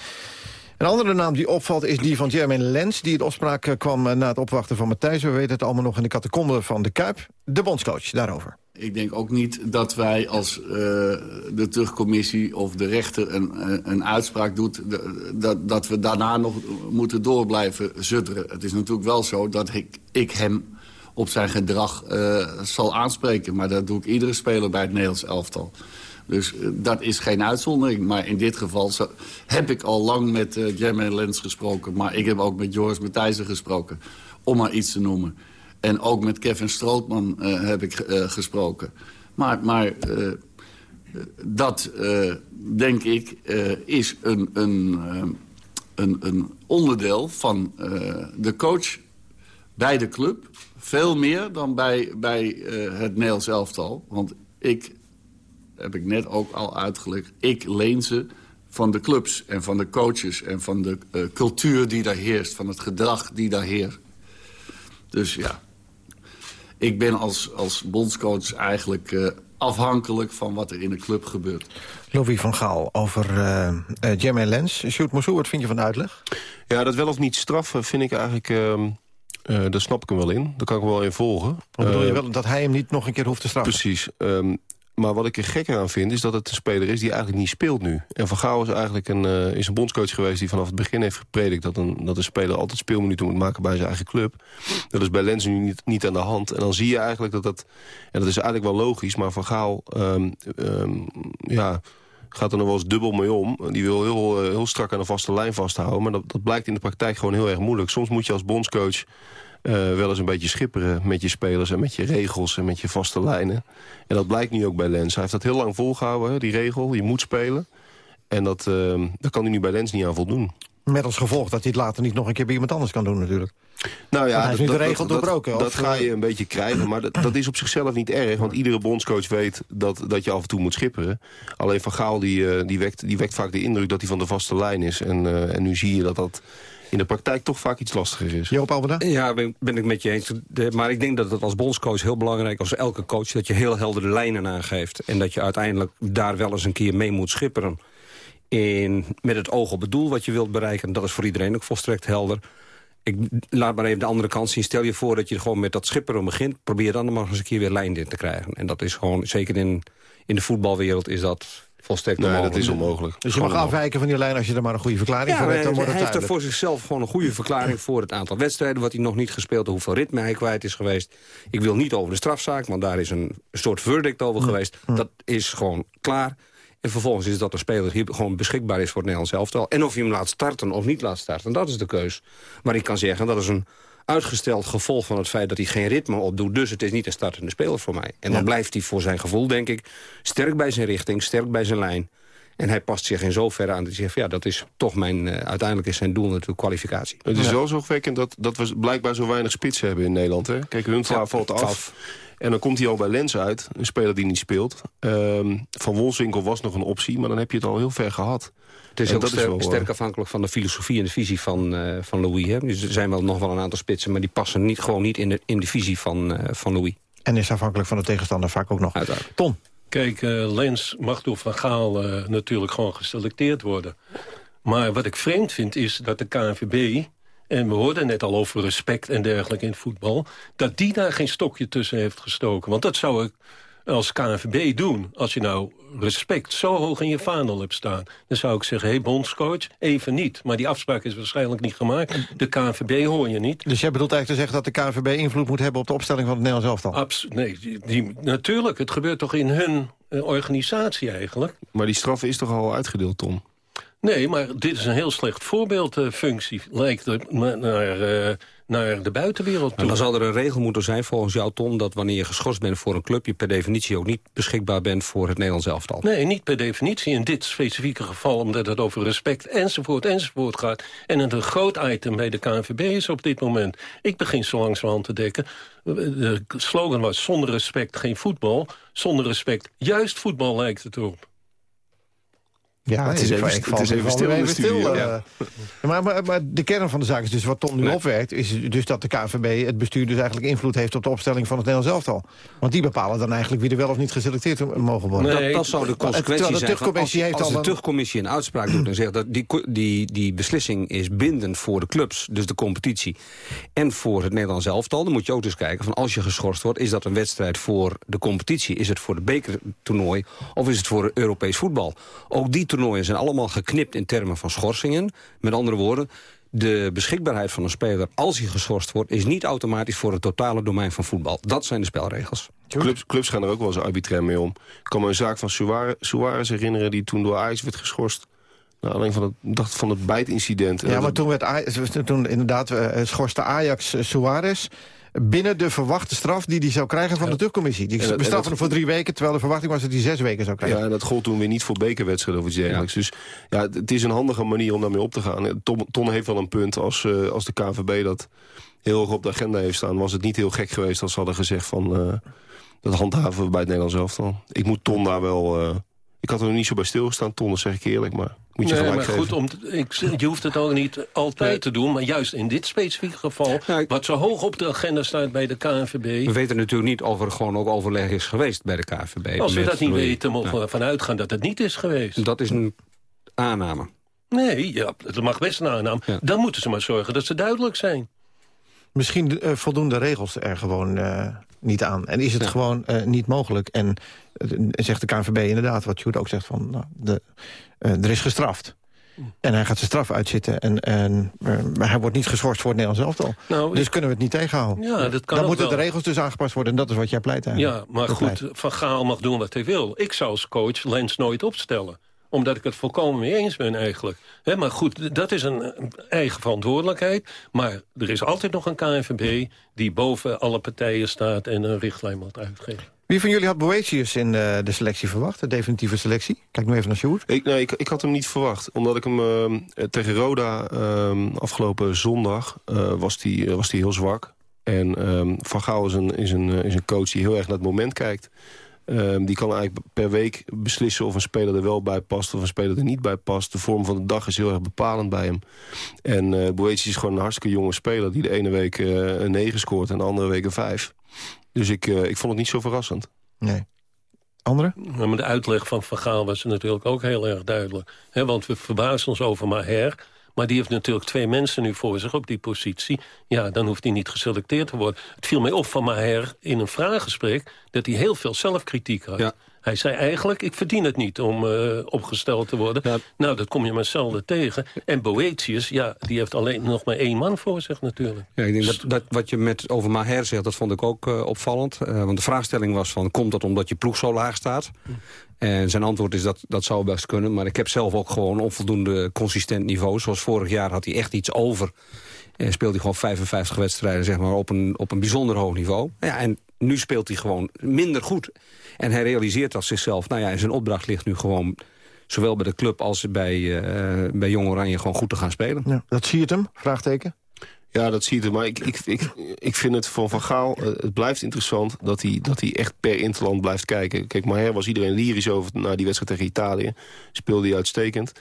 Speaker 25: Een andere naam die opvalt is die van Jermaine Lens... die in opspraak kwam na het opwachten van Matthijs. We weten het allemaal nog in de catacombe van de Kuip. De bondscoach, daarover.
Speaker 32: Ik denk ook niet dat wij als uh, de terugcommissie of de rechter een, een uitspraak doet... Dat, dat we daarna nog moeten door blijven zutteren. Het is natuurlijk wel zo dat ik, ik hem op zijn gedrag zal aanspreken. Maar dat doe ik iedere speler bij het Nederlands elftal. Dus dat is geen uitzondering. Maar in dit geval heb ik al lang met uh, Jermaine Lens gesproken. Maar ik heb ook met Joris Matthijssen gesproken. Om maar iets te noemen. En ook met Kevin Strootman uh, heb ik uh, gesproken. Maar, maar uh, dat, denk ik, is een, een, een, een, onderdeel van de coach bij de club. Veel meer dan bij, bij het Nederlands elftal. Want ik, heb ik net ook al uitgelegd, ik leen ze van de clubs en van de coaches... en van de cultuur die daar heerst, van het gedrag die daar heerst. Dus ja, ik ben als, als bondscoach eigenlijk uh, afhankelijk van wat er in de club gebeurt.
Speaker 25: Louis van Gaal over uh, uh, Jermaine Lens. Sjoerd Moussou, wat vind je van de uitleg?
Speaker 29: Ja, dat wel of niet straffen vind ik eigenlijk... Uh, daar snap ik hem wel in. Daar kan ik hem wel in volgen.
Speaker 25: Wat bedoel je wel dat hij hem niet nog een keer hoeft te straffen?
Speaker 29: Precies. Um, maar wat ik er gekker aan vind, is dat het een speler is die eigenlijk niet speelt nu. En Van Gaal is eigenlijk een, uh, is een bondscoach geweest die vanaf het begin heeft gepredikt... dat een, dat een speler altijd speelminuten moet maken bij zijn eigen club. Dat is bij Lens nu niet, niet aan de hand. En dan zie je eigenlijk dat dat... En dat is eigenlijk wel logisch, maar Van Gaal... Um, um, ja, gaat er nog wel eens dubbel mee om. Die wil heel, uh, heel strak aan een vaste lijn vasthouden. Maar dat, dat blijkt in de praktijk gewoon heel erg moeilijk. Soms moet je als bondscoach... Uh, wel eens een beetje schipperen met je spelers en met je regels en met je vaste lijnen. En dat blijkt nu ook bij Lens. Hij heeft dat heel lang volgehouden, hè, die regel. Je moet spelen. En dat, uh, dat kan hij nu bij Lens niet aan voldoen.
Speaker 25: Met als gevolg dat hij het later niet nog een keer bij iemand anders kan doen natuurlijk.
Speaker 29: Nou ja,
Speaker 25: hij is nu de regel
Speaker 29: dat,
Speaker 25: doorbroken.
Speaker 29: Dat, dat ga je een beetje krijgen, maar dat, dat, is op zichzelf niet erg. Want iedere bondscoach weet dat, dat je af en toe moet schipperen. Alleen Van Gaal die, die, wekt, die wekt vaak de indruk dat hij van de vaste lijn is. En, uh, en nu zie je dat dat in de praktijk toch vaak iets lastiger is.
Speaker 25: Joop Albeda?
Speaker 30: Ja, ben, ben ik met je eens. De, maar ik denk dat het als bondscoach heel belangrijk is... als elke coach dat je heel heldere lijnen aangeeft. En dat je uiteindelijk daar wel eens een keer mee moet schipperen. In, met het oog op het doel wat je wilt bereiken. Dat is voor iedereen ook volstrekt helder. ik laat maar even de andere kant zien. Stel je voor dat je gewoon met dat schipperen begint. Probeer dan nog eens een keer weer lijn in te krijgen. En dat is gewoon, zeker in, in de voetbalwereld is dat volstrekt
Speaker 29: Nee,
Speaker 30: onmogelijk.
Speaker 29: dat is onmogelijk.
Speaker 25: Dus je mag afwijken van die lijn als je er maar een goede verklaring
Speaker 30: Ja,
Speaker 25: voor hebt. Dan
Speaker 30: hij,
Speaker 25: wordt
Speaker 30: hij
Speaker 25: het
Speaker 30: heeft er voor zichzelf gewoon een goede verklaring voor het aantal wedstrijden... wat hij nog niet gespeeld heeft, hoeveel ritme hij kwijt is geweest. Ik wil niet over de strafzaak, want daar is een soort verdict over geweest. Dat is gewoon klaar. En vervolgens is dat een speler die gewoon beschikbaar is voor het Nederlands elftal. En of je hem laat starten of niet laat starten, dat is de keus. Maar ik kan zeggen, dat is een uitgesteld gevolg van het feit dat hij geen ritme opdoet. Dus het is niet een startende speler voor mij. En dan blijft hij voor zijn gevoel, denk ik, sterk bij zijn richting, sterk bij zijn lijn. En hij past zich in zoverre aan dat hij zegt... ja, dat is toch mijn... eh, uiteindelijk is zijn doel natuurlijk kwalificatie.
Speaker 29: Het is wel zorgwekkend dat, dat we blijkbaar zo weinig spitsen hebben in Nederland. Hè? Kijk, Huntelaar valt af. En dan komt hij al bij Lens uit, een speler die niet speelt. Ehm, van Wolfswinkel was nog een optie, maar dan heb je het al heel ver gehad.
Speaker 30: Het is
Speaker 29: En
Speaker 30: ook
Speaker 29: dat is
Speaker 30: sterk,
Speaker 29: wel, eh,
Speaker 30: sterk afhankelijk van de filosofie en de visie van, eh, van Louis. Hè. Dus er zijn wel nog wel een aantal spitsen... maar die passen niet, gewoon niet in de, in de visie van, eh, van Louis.
Speaker 25: En is afhankelijk van de tegenstander vaak ook nog.
Speaker 30: Uiteraard.
Speaker 25: Ton.
Speaker 31: Kijk, eh, Lens mag door Van Gaal eh, natuurlijk gewoon geselecteerd worden. Maar wat ik vreemd vind is dat de KNVB... en we hoorden net al over respect en dergelijke in het voetbal... dat die daar geen stokje tussen heeft gestoken. Want dat zou ik als KNVB doen. Als je nou respect zo hoog in je vaandel hebt staan... dan zou ik zeggen, hé hey, bondscoach, even niet. Maar die afspraak is waarschijnlijk niet gemaakt. De KNVB hoor je niet.
Speaker 25: Dus jij bedoelt eigenlijk te zeggen dat de KNVB invloed moet hebben op de opstelling van het Nederlands elftal?
Speaker 31: Abs nee, die, die- natuurlijk, het gebeurt toch in hun eh, organisatie eigenlijk.
Speaker 29: Maar die straf is toch al uitgedeeld, Tom?
Speaker 31: Nee, maar dit is een heel slecht voorbeeldfunctie, lijkt het naar, eh, naar de buitenwereld toe.
Speaker 30: En dan zal er een regel moeten zijn volgens jou, Tom... dat wanneer je geschorst bent voor een club... je per definitie ook niet beschikbaar bent voor het Nederlands elftal.
Speaker 31: Nee, niet per definitie. In dit specifieke geval, omdat het over respect enzovoort enzovoort gaat. En het een groot item bij de KNVB is op dit moment. Ik begin zo langzamerhand te denken. De slogan was zonder respect geen voetbal. Zonder respect juist voetbal lijkt het erop.
Speaker 25: Ja,
Speaker 29: Het is even- het is even stil de
Speaker 25: eh.
Speaker 29: ja.
Speaker 25: maar, maar, maar de kern van de zaak is dus wat Tom nu opwerkt... is dus dat de KNVB, het bestuur, dus eigenlijk invloed heeft... op de opstelling van het Nederlands elftal. Want die bepalen dan eigenlijk wie er wel of niet geselecteerd mogen worden.
Speaker 30: dat, dat zou de consequentie
Speaker 25: de
Speaker 30: zijn.
Speaker 25: tuchtcommissie
Speaker 30: als,
Speaker 25: heeft
Speaker 30: als
Speaker 25: al
Speaker 30: de tuchtcommissie een uitspraak doet en zegt dat die, die, die beslissing is bindend voor de clubs, dus de competitie, en voor het Nederlands elftal, dan moet je ook dus kijken van als je geschorst wordt, is dat een wedstrijd voor de competitie, is het voor de bekertoernooi of is het voor Europees voetbal? Ook die toernooien zijn allemaal geknipt in termen van schorsingen. Met andere woorden, de beschikbaarheid van een speler als hij geschorst wordt... is niet automatisch voor het totale domein van voetbal. Dat zijn de spelregels.
Speaker 29: Clubs, clubs gaan er ook wel eens arbitrair mee om. Ik kan me een zaak van Suarez, herinneren... die toen door Ajax werd geschorst. Nou, alleen van het, dacht van het bijtincident. En
Speaker 25: Ja, maar toen, werd Aj- toen inderdaad eh, schorste Ajax eh, Suarez... binnen de verwachte straf die hij zou krijgen van de tuchtcommissie. Die
Speaker 29: dat-
Speaker 25: hem voor drie weken... terwijl de verwachting was dat hij zes weken zou krijgen.
Speaker 29: Ja, en dat gold toen weer niet voor bekerwedstrijden of iets dergelijks. Dus ja, het- is een handige manier om daarmee op te gaan. Ton heeft wel een punt als, eh, als de KVB dat heel hoog op de agenda heeft staan. Was het niet heel gek geweest als ze hadden gezegd van... eh, dat handhaven we bij het Nederlands elftal. Ik moet Ton daar wel... eh, ik had er nog niet zo bij stilgestaan, Ton, dat zeg ik eerlijk. Maar moet je
Speaker 31: nee,
Speaker 29: gelijk
Speaker 31: maar
Speaker 29: geven.
Speaker 31: goed, om te- ik, je hoeft het ook niet altijd te doen. Maar juist in dit specifieke geval, wat zo hoog op de agenda staat bij de KNVB...
Speaker 30: We weten natuurlijk niet of er gewoon ook overleg is geweest bij de KVB.
Speaker 31: Als we dat niet
Speaker 30: Louis.
Speaker 31: weten, mogen we ervan uitgaan dat het niet is geweest.
Speaker 30: Dat is een aanname.
Speaker 31: Nee, ja, dat mag best een aanname. Dan moeten ze maar zorgen dat ze duidelijk zijn.
Speaker 25: Misschien eh, voldoen de regels er gewoon eh, niet aan. En is het gewoon eh, niet mogelijk. En eh, zegt de KNVB inderdaad, wat Sjoerd ook zegt, van, nou, de, eh, er is gestraft. En hij gaat zijn straf uitzitten. En, en maar hij wordt niet geschorst voor het Nederlands elftal.
Speaker 31: Nou,
Speaker 25: dus
Speaker 31: ik-
Speaker 25: kunnen we het niet tegenhouden.
Speaker 31: Ja, dat kan
Speaker 25: Dan moeten de regels dus aangepast worden. En dat is wat jij pleit eigenlijk.
Speaker 31: Ja, maar
Speaker 25: Dat
Speaker 31: goed,
Speaker 25: pleit.
Speaker 31: Van Gaal mag doen wat hij wil. Ik zou als coach Lens nooit opstellen omdat ik het volkomen mee eens ben eigenlijk. Hè, maar goed, dat is een eigen verantwoordelijkheid. Maar er is altijd nog een KNVB die boven alle partijen staat... en een richtlijn moet uitgeven.
Speaker 25: Wie van jullie had Boetius in eh, de selectie verwacht? De definitieve selectie? Kijk nu even naar Sjoerd.
Speaker 29: Ik, nee, ik, ik had hem niet verwacht. Omdat ik hem eh, tegen Roda eh, afgelopen zondag eh, was die, eh, was die heel zwak. En ehm, Van Gaal is een, is, een, is een coach die heel erg naar het moment kijkt. Ehm, die kan eigenlijk per week beslissen of een speler er wel bij past... of een speler er niet bij past. De vorm van de dag is heel erg bepalend bij hem. En eh Boetius is gewoon een hartstikke jonge speler... die de ene week eh, een 9 scoort en de andere week een 5. Dus ik, eh, ik vond het niet zo verrassend.
Speaker 25: Nee. Andere?
Speaker 31: Maar de uitleg van Van Gaal was natuurlijk ook heel erg duidelijk. Hè, want we verbazen ons over Maher... Maar die heeft natuurlijk twee mensen nu voor zich op die positie. Ja, dan hoeft hij niet geselecteerd te worden. Het viel mij op van Maher in een vraaggesprek... dat hij heel veel zelfkritiek had.
Speaker 30: Ja.
Speaker 31: Hij zei eigenlijk, ik verdien het niet om uh, opgesteld te worden. Nou, dat kom je maar zelden tegen. En Boetius, ja, die heeft alleen nog maar één man voor zich natuurlijk.
Speaker 30: Ja, ik denk dat, dat wat je met over Maher zegt, dat vond ik ook uh, opvallend. Uh, want de vraagstelling was van, komt dat omdat je ploeg zo laag staat? En zijn antwoord is dat dat zou best kunnen. Maar ik heb zelf ook gewoon onvoldoende consistent niveau. Zoals vorig jaar had hij echt iets over. En speelde hij gewoon 55 wedstrijden zeg maar, op, een, op een bijzonder hoog niveau. Ja, en nu speelt hij gewoon minder goed. En hij realiseert dat zichzelf. Nou ja, en zijn opdracht ligt nu gewoon... zowel bij de club als bij, uh, bij Jong Oranje gewoon goed te gaan spelen.
Speaker 25: Ja, dat zie je het hem? Vraagteken?
Speaker 29: Ja, dat zie je. Maar ik, ik, ik, ik vind het van Van Gaal... Uh, het blijft interessant dat hij, dat hij echt per interland blijft kijken. Kijk, Maher was iedereen lyrisch over na die wedstrijd tegen Italië. Speelde hij uitstekend.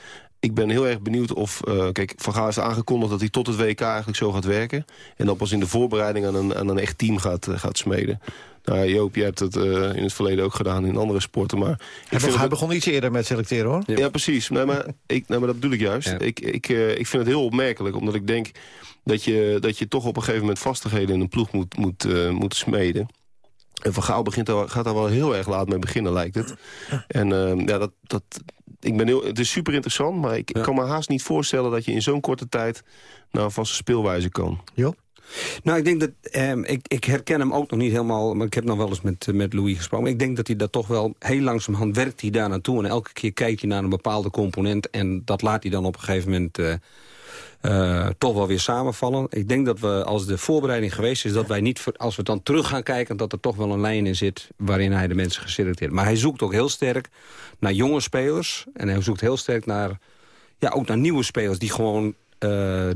Speaker 29: Ik ben heel erg benieuwd of... Uh, kijk, Van Gaal heeft aangekondigd dat hij tot het WK eigenlijk zo gaat werken. En dan pas in de voorbereiding aan een, aan een echt team gaat, uh, gaat smeden. Nou, Joop, je hebt het uh, in het verleden ook gedaan in andere sporten. Maar
Speaker 25: hij, begon, hij begon iets eerder met selecteren, hoor.
Speaker 29: Ja, ja precies. Nee, maar, [laughs] ik, nee, maar dat bedoel ik juist. Ja. Ik, ik, uh, ik vind het heel opmerkelijk, omdat ik denk... dat je, dat je toch op een gegeven moment vastigheden in een ploeg moet, moet, uh, moet smeden. En Van Gaal begint daar, gaat daar wel heel erg laat mee beginnen, lijkt het. En ja, dat... dat ik ben heel, het is super interessant, maar ik, ja. kan me haast niet voorstellen... dat je in zo'n korte tijd naar een vaste speelwijze kan.
Speaker 25: Joop?
Speaker 30: Nou, ik denk dat... Eh, ik, ik herken hem ook nog niet helemaal... maar ik heb nog wel eens met, met Louis gesproken. Ik denk dat hij dat toch wel... heel langzamerhand werkt hij daar naartoe... en elke keer kijkt hij naar een bepaalde component... en dat laat hij dan op een gegeven moment... Uh, uh, toch wel weer samenvallen. Ik denk dat we, als de voorbereiding geweest is... dat wij niet, als we dan terug gaan kijken... dat er toch wel een lijn in zit waarin hij de mensen geselecteerd. Maar hij zoekt ook heel sterk naar jonge spelers. En hij zoekt heel sterk naar, ja, ook naar nieuwe spelers... die gewoon uh,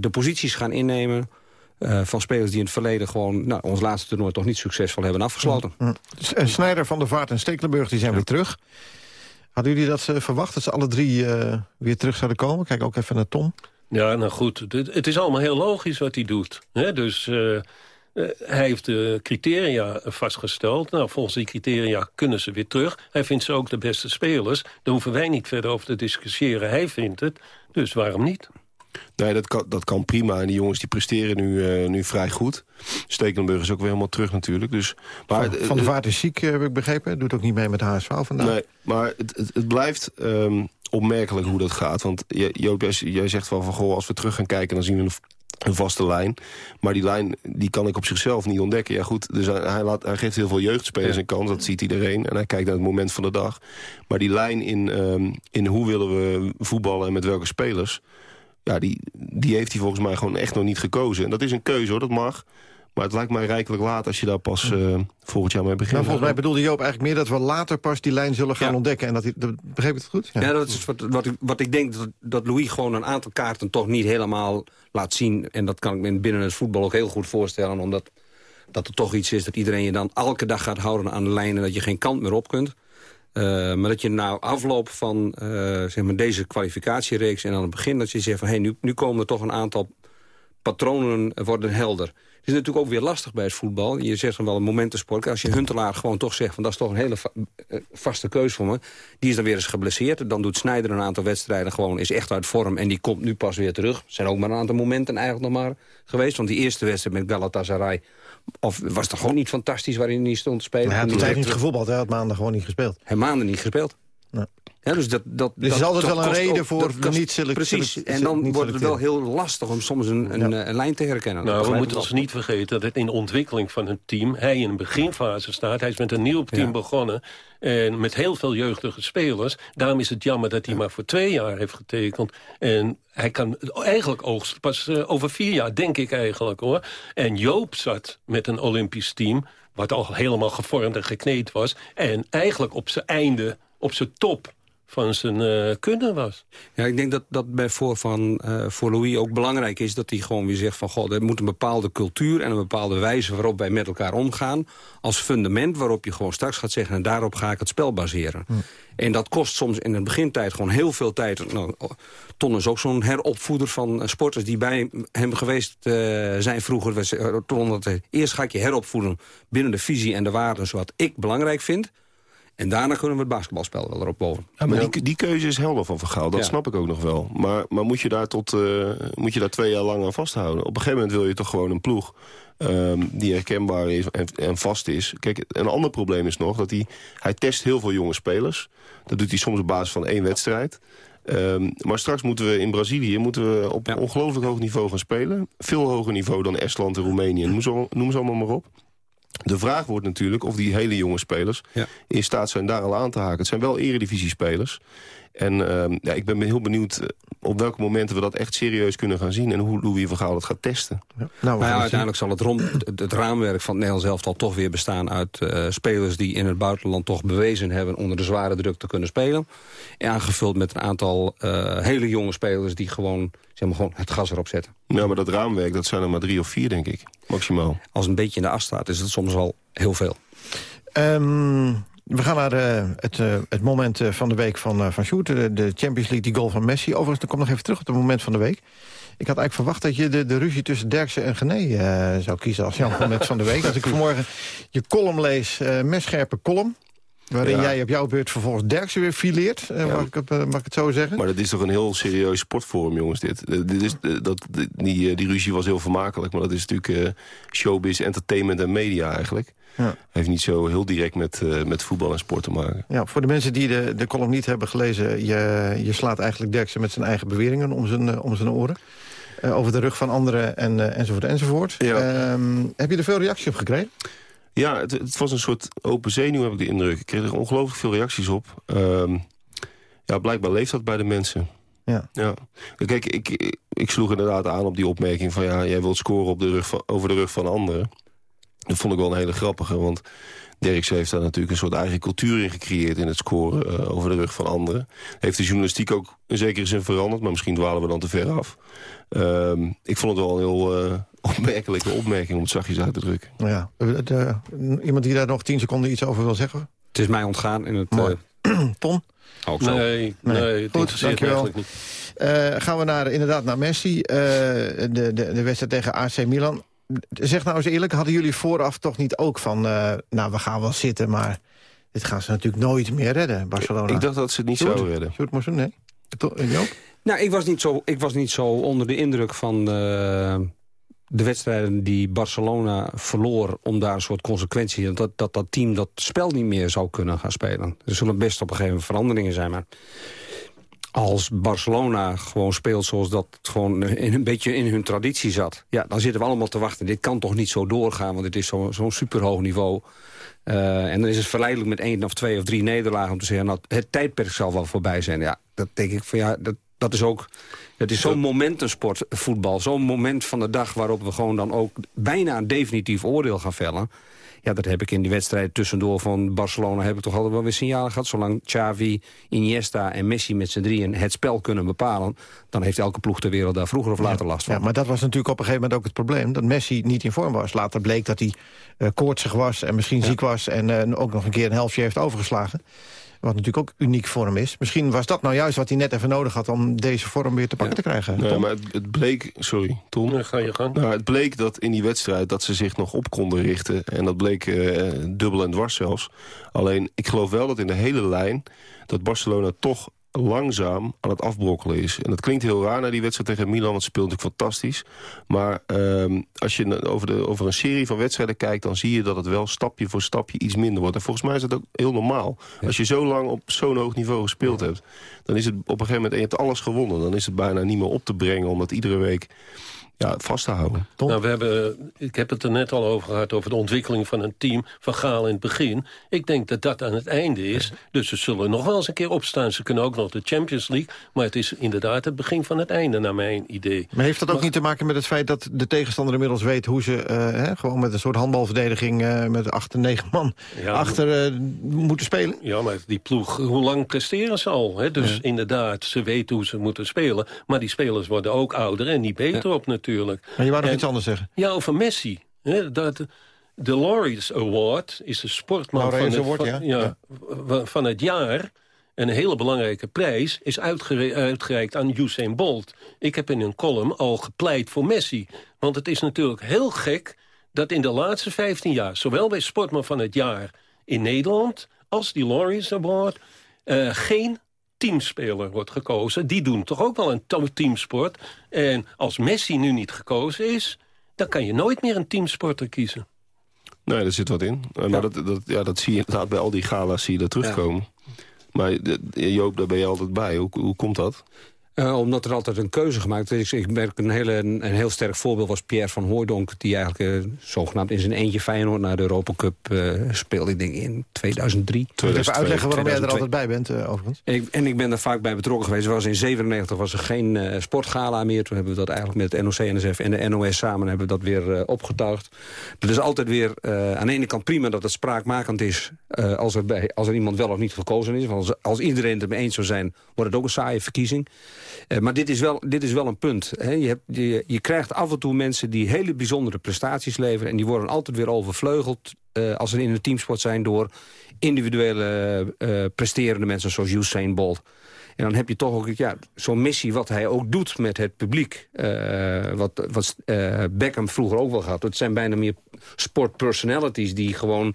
Speaker 30: de posities gaan innemen... Uh, van spelers die in het verleden gewoon... Nou, ons laatste toernooi toch niet succesvol hebben afgesloten.
Speaker 25: Mm. En Snijder, Van der Vaart en Stekelenburg die zijn ja. weer terug. Hadden jullie dat verwacht, dat ze alle drie uh, weer terug zouden komen? Kijk ook even naar Tom.
Speaker 31: Ja, nou goed, het, het is allemaal heel logisch wat hij doet. Hè? Dus uh, hij heeft de criteria vastgesteld. Nou, volgens die criteria kunnen ze weer terug. Hij vindt ze ook de beste spelers. Daar hoeven wij niet verder over te discussiëren. Hij vindt het, dus waarom niet?
Speaker 29: Nee, dat kan, dat kan prima. En die jongens die presteren nu, uh, nu vrij goed. Stekelenburg is ook weer helemaal terug natuurlijk. Dus,
Speaker 25: maar, van, van de Vaart is ziek, heb ik begrepen. Doet ook niet mee met HSV vandaag.
Speaker 29: Nee, maar het, het, het blijft um, opmerkelijk hoe dat gaat. Want Joop, jij zegt wel van... Goh, als we terug gaan kijken, dan zien we een, een vaste lijn. Maar die lijn die kan ik op zichzelf niet ontdekken. Ja goed, dus hij, laat, hij geeft heel veel jeugdspelers ja. een kans. Dat ziet iedereen. En hij kijkt naar het moment van de dag. Maar die lijn in, um, in hoe willen we voetballen en met welke spelers ja, die, die heeft hij volgens mij gewoon echt nog niet gekozen. En dat is een keuze hoor, dat mag. Maar het lijkt mij rijkelijk laat als je daar pas uh, volgend jaar mee begint.
Speaker 25: Nou, volgens mij bedoelde Joop eigenlijk meer dat we later pas die lijn zullen gaan ja. ontdekken. En dat, dat begreep ik het goed?
Speaker 30: Ja, ja dat is wat, wat, ik, wat ik denk dat, dat Louis gewoon een aantal kaarten toch niet helemaal laat zien. En dat kan ik me binnen het voetbal ook heel goed voorstellen. Omdat dat er toch iets is dat iedereen je dan elke dag gaat houden aan de lijn... en dat je geen kant meer op kunt. Uh, maar dat je nou afloop van uh, zeg maar deze kwalificatiereeks... en aan het begin dat je zegt van... Hey, nu, nu komen er toch een aantal patronen worden helder. Het is natuurlijk ook weer lastig bij het voetbal. Je zegt dan wel een momentensport. Als je Huntelaar gewoon toch zegt... van dat is toch een hele va vaste keus voor me. Die is dan weer eens geblesseerd. Dan doet Snijder een aantal wedstrijden gewoon... is echt uit vorm en die komt nu pas weer terug. Er zijn ook maar een aantal momenten eigenlijk nog maar geweest. Want die eerste wedstrijd met Galatasaray... Of was het gewoon niet fantastisch waarin hij stond te spelen?
Speaker 25: Nou ja, hij heeft niet gevoetbald, hij had maanden gewoon niet gespeeld.
Speaker 30: Hij maanden niet gespeeld.
Speaker 25: Nee.
Speaker 30: Ja, dus dat, dat,
Speaker 25: dus is altijd wel een reden voor
Speaker 30: kost,
Speaker 25: niet selecteren.
Speaker 30: Precies, en dan wordt het wel heel lastig om soms een, een, ja. een lijn te herkennen.
Speaker 31: Nou, we moeten ons niet vergeten dat het in de ontwikkeling van een team... hij in een beginfase staat, hij is met een nieuw team ja. begonnen... en met heel veel jeugdige spelers. Daarom is het jammer dat hij maar voor twee jaar heeft getekend. En hij kan eigenlijk oogsten pas uh, over vier jaar, denk ik eigenlijk, hoor. En Joop zat met een Olympisch team... wat al helemaal gevormd en gekneed was... en eigenlijk op zijn einde, op zijn top van zijn uh, kunnen was.
Speaker 30: Ja, ik denk dat dat bij voor, van, uh, voor Louis ook belangrijk is... dat hij gewoon weer zegt van... God, er moet een bepaalde cultuur en een bepaalde wijze... waarop wij met elkaar omgaan... als fundament waarop je gewoon straks gaat zeggen... en daarop ga ik het spel baseren. Hm. En dat kost soms in de begintijd gewoon heel veel tijd. Nou, Ton is ook zo'n heropvoeder van sporters... die bij hem geweest uh, zijn vroeger. Ton, eerst ga ik je heropvoeden binnen de visie en de waarden... zoals ik belangrijk vind... En daarna kunnen we het basketbalspel wel erop boven.
Speaker 29: Ja, maar die, die keuze is helder van Vergaal, dat
Speaker 30: Ja.
Speaker 29: snap ik ook nog wel. Maar, maar moet, je daar tot, eh, moet je daar twee jaar lang aan vasthouden? Op een gegeven moment wil je toch gewoon een ploeg... ehm, die herkenbaar is en, en vast is. Kijk, een ander probleem is nog dat hij... hij test heel veel jonge spelers. Dat doet hij soms op basis van één wedstrijd. Ehm, maar straks moeten we in Brazilië moeten we op ongelooflijk hoog niveau gaan spelen. Veel hoger niveau dan Estland en Roemenië. Noem ze, noem ze allemaal maar op. De vraag wordt natuurlijk of die hele jonge spelers in staat zijn daar al aan te haken. Het zijn wel eredivisiespelers. En ehm, ja, ik ben heel benieuwd eh, op welke momenten we dat echt serieus kunnen gaan zien... en hoe Louis van Gaal dat gaat testen.
Speaker 25: Nou,
Speaker 30: maar ja, uiteindelijk zal het, rond, het, het raamwerk van het Nederlands elftal toch weer bestaan uit eh, spelers die in het buitenland toch bewezen hebben onder de zware druk te kunnen spelen. En aangevuld met een aantal eh, hele jonge spelers die gewoon, zeg maar, gewoon het gas erop zetten.
Speaker 29: Nou, maar dat raamwerk, dat zijn er maar drie of vier, denk ik. Maximaal.
Speaker 30: Als een beetje in de as staat, is het soms wel heel veel.
Speaker 25: Ehm, we gaan naar eh, het, eh, het moment eh, van de week van, van Sjoerd. De, de Champions League, die goal van Messi. Overigens, dan kom nog even terug op het moment van de week. Ik had eigenlijk verwacht dat je de, de ruzie tussen Derksen en Gené uh, zou kiezen... als jouw moment van de week. [laughs] Als ik vanmorgen je column lees, uh, messcherpe column... Waarin ja. jij op jouw beurt vervolgens Derksen weer fileert, ja. mag, ik, mag, ik, het zo zeggen?
Speaker 29: Maar dat is toch een heel serieus sportforum, jongens, dit. dit is, dat, die, die ruzie was heel vermakelijk, maar dat is natuurlijk uh, showbiz, entertainment en media eigenlijk. Ja. Heeft niet zo heel direct met, uh, met voetbal en sport te maken.
Speaker 25: Ja, voor de mensen die de, de column niet hebben gelezen... je, je slaat eigenlijk Derksen met zijn eigen beweringen om zijn, uh, om zijn oren. Over de rug van anderen en, enzovoort enzovoort. Ja. Um, heb je er veel reactie op gekregen?
Speaker 29: Ja, het, het, was een soort open zenuw, heb ik de indruk. Ik kreeg er ongelooflijk veel reacties op. Um, ja, blijkbaar leeft dat bij de mensen.
Speaker 25: Ja.
Speaker 29: ja. Kijk, ik, ik, sloeg inderdaad aan op die opmerking van... ja, jij wilt scoren op de rug van, over de rug van anderen. Dat vond ik wel een hele grappige, want... Derksen heeft daar natuurlijk een soort eigen cultuur in gecreëerd... in het scoren uh, over de rug van anderen. Heeft de journalistiek ook in zekere zin veranderd... maar misschien dwalen we dan te ver af. Um, ik vond het wel een heel uh, [laughs] opmerkelijke opmerking... om het zachtjes uit te drukken.
Speaker 25: Ja. De, de, iemand die daar nog tien seconden iets over wil zeggen?
Speaker 30: Het is mij ontgaan in het...
Speaker 25: Uh... [clears throat] Ton?
Speaker 30: Ook zo.
Speaker 31: Nee, nee, nee het
Speaker 25: Goed, dankjewel.
Speaker 31: niet.
Speaker 25: Uh, gaan we naar, inderdaad naar Messi. Uh, de, de, de wedstrijd tegen AC Milan. Zeg nou eens eerlijk, hadden jullie vooraf toch niet ook van... Uh, nou, we gaan wel zitten, maar dit gaan ze natuurlijk nooit meer redden, Barcelona.
Speaker 29: Ik dacht dat ze het niet zouden redden.
Speaker 25: Sjoerd nee? Joop?
Speaker 30: Nou, ik was, niet zo, ik was niet zo onder de indruk van uh, de wedstrijden die Barcelona verloor... om daar een soort consequentie... dat dat, dat team dat spel niet meer zou kunnen gaan spelen. Er zullen best op een gegeven moment veranderingen zijn, maar als Barcelona gewoon speelt zoals dat gewoon in een beetje in hun traditie zat... ja, dan zitten we allemaal te wachten. Dit kan toch niet zo doorgaan, want het is zo'n zo superhoog niveau. Uh, en dan is het verleidelijk met één of twee of drie nederlagen... om te zeggen, nou, het tijdperk zal wel voorbij zijn. Ja, dat denk ik van ja, dat, dat is ook... Het is zo'n momentumsport, voetbal. Zo'n moment van de dag waarop we gewoon dan ook bijna een definitief oordeel gaan vellen. Ja, dat heb ik in die wedstrijd tussendoor van Barcelona... heb ik toch altijd wel weer signalen gehad. Zolang Xavi, Iniesta en Messi met z'n drieën het spel kunnen bepalen... dan heeft elke ploeg ter wereld daar vroeger of later last van.
Speaker 25: Ja, maar dat was natuurlijk op een gegeven moment ook het probleem... dat Messi niet in vorm was. Later bleek dat hij uh, koortsig was en misschien ja. ziek was... en uh, ook nog een keer een helftje heeft overgeslagen. Wat natuurlijk ook uniek voor hem is. Misschien was dat nou juist wat hij net even nodig had... om deze vorm weer te pakken ja. te krijgen.
Speaker 29: Nee, maar het, het, bleek... Sorry, Tom.
Speaker 31: Ja, ga je gang.
Speaker 29: Nou, het bleek dat in die wedstrijd dat ze zich nog op konden richten. En dat bleek uh, dubbel en dwars zelfs. Alleen, ik geloof wel dat in de hele lijn... dat Barcelona toch langzaam aan het afbrokkelen is. En dat klinkt heel raar naar die wedstrijd tegen Milan. Het speelt natuurlijk fantastisch. Maar um, als je over, de, over een serie van wedstrijden kijkt... dan zie je dat het wel stapje voor stapje iets minder wordt. En volgens mij is dat ook heel normaal. Ja. Als je zo lang op zo'n hoog niveau gespeeld ja. hebt... dan is het op een gegeven moment... en je hebt alles gewonnen. Dan is het bijna niet meer op te brengen... om dat iedere week ja, vast te houden.
Speaker 31: Nou, we hebben, ik heb het er net al over gehad... over de ontwikkeling van een team van Gaal in het begin. Ik denk dat dat aan het einde is. Dus ze zullen nog wel eens een keer opstaan. Ze kunnen ook nog de Champions League. Maar het is inderdaad het begin van het einde, naar mijn idee.
Speaker 25: Maar heeft dat ook maar, niet te maken met het feit... dat de tegenstander inmiddels weet hoe ze... Uh, hè, gewoon met een soort handbalverdediging... Uh, met acht en negen man ja, achter uh, moeten spelen?
Speaker 31: Ja, maar die ploeg, hoe lang presteren ze al? Hè? Dus ja. inderdaad, ze weten hoe ze moeten spelen. Maar die spelers worden ook ouder en niet beter ja. op natuurlijk.
Speaker 25: Maar je wou nog en, iets anders zeggen?
Speaker 31: Ja, over Messi. Hè, dat, de Laureus Award is de sportman van het,
Speaker 25: Award,
Speaker 31: van,
Speaker 25: ja.
Speaker 31: Ja, van het jaar. En een hele belangrijke prijs is uitgere uitgereikt aan Usain Bolt. Ik heb in een column al gepleit voor Messi. Want het is natuurlijk heel gek dat in de laatste 15 jaar... zowel bij sportman van het jaar in Nederland als die er wordt... Uh, geen teamspeler wordt gekozen. Die doen toch ook wel een teamsport. En als Messi nu niet gekozen is... dan kan je nooit meer een teamsporter kiezen.
Speaker 29: Nee, er zit wat in. Ja. Maar dat, dat, ja, dat zie je inderdaad bij al die gala's zie je dat terugkomen. Ja. Maar Joop, daar ben je altijd bij. Hoe, hoe komt dat?
Speaker 30: Uh, omdat er altijd een keuze gemaakt is. Ik merk een, hele, een, heel sterk voorbeeld was Pierre van Hooijdonk... die eigenlijk uh, zogenaamd in zijn eentje Feyenoord naar de Europa Cup uh, speelde. Ik denk in 2003.
Speaker 25: Kun je even uitleggen waarom jij er altijd bij bent, overigens?
Speaker 30: En ik, en ik ben er vaak bij betrokken geweest. Was in 97 was er geen sportgala meer. Toen hebben we dat eigenlijk met het NOC-NSF en de NOS samen hebben we dat weer opgetuigd. Dat is altijd weer aan de ene kant prima dat het spraakmakend is... als, er bij, als er iemand wel of niet gekozen is. Want als, als iedereen het ermee eens zou zijn, wordt het ook een saaie verkiezing. Uh, maar dit is wel, dit is wel een punt. Hè. Je, hebt, je, krijgt af en toe mensen die hele bijzondere prestaties leveren... en die worden altijd weer overvleugeld uh, als ze in een teamsport zijn... door individuele uh, presterende mensen zoals Usain Bolt. En dan heb je toch ook ja, zo'n missie wat hij ook doet met het publiek. wat wat Beckham vroeger ook wel gehad. Het zijn bijna meer sportpersonalities die gewoon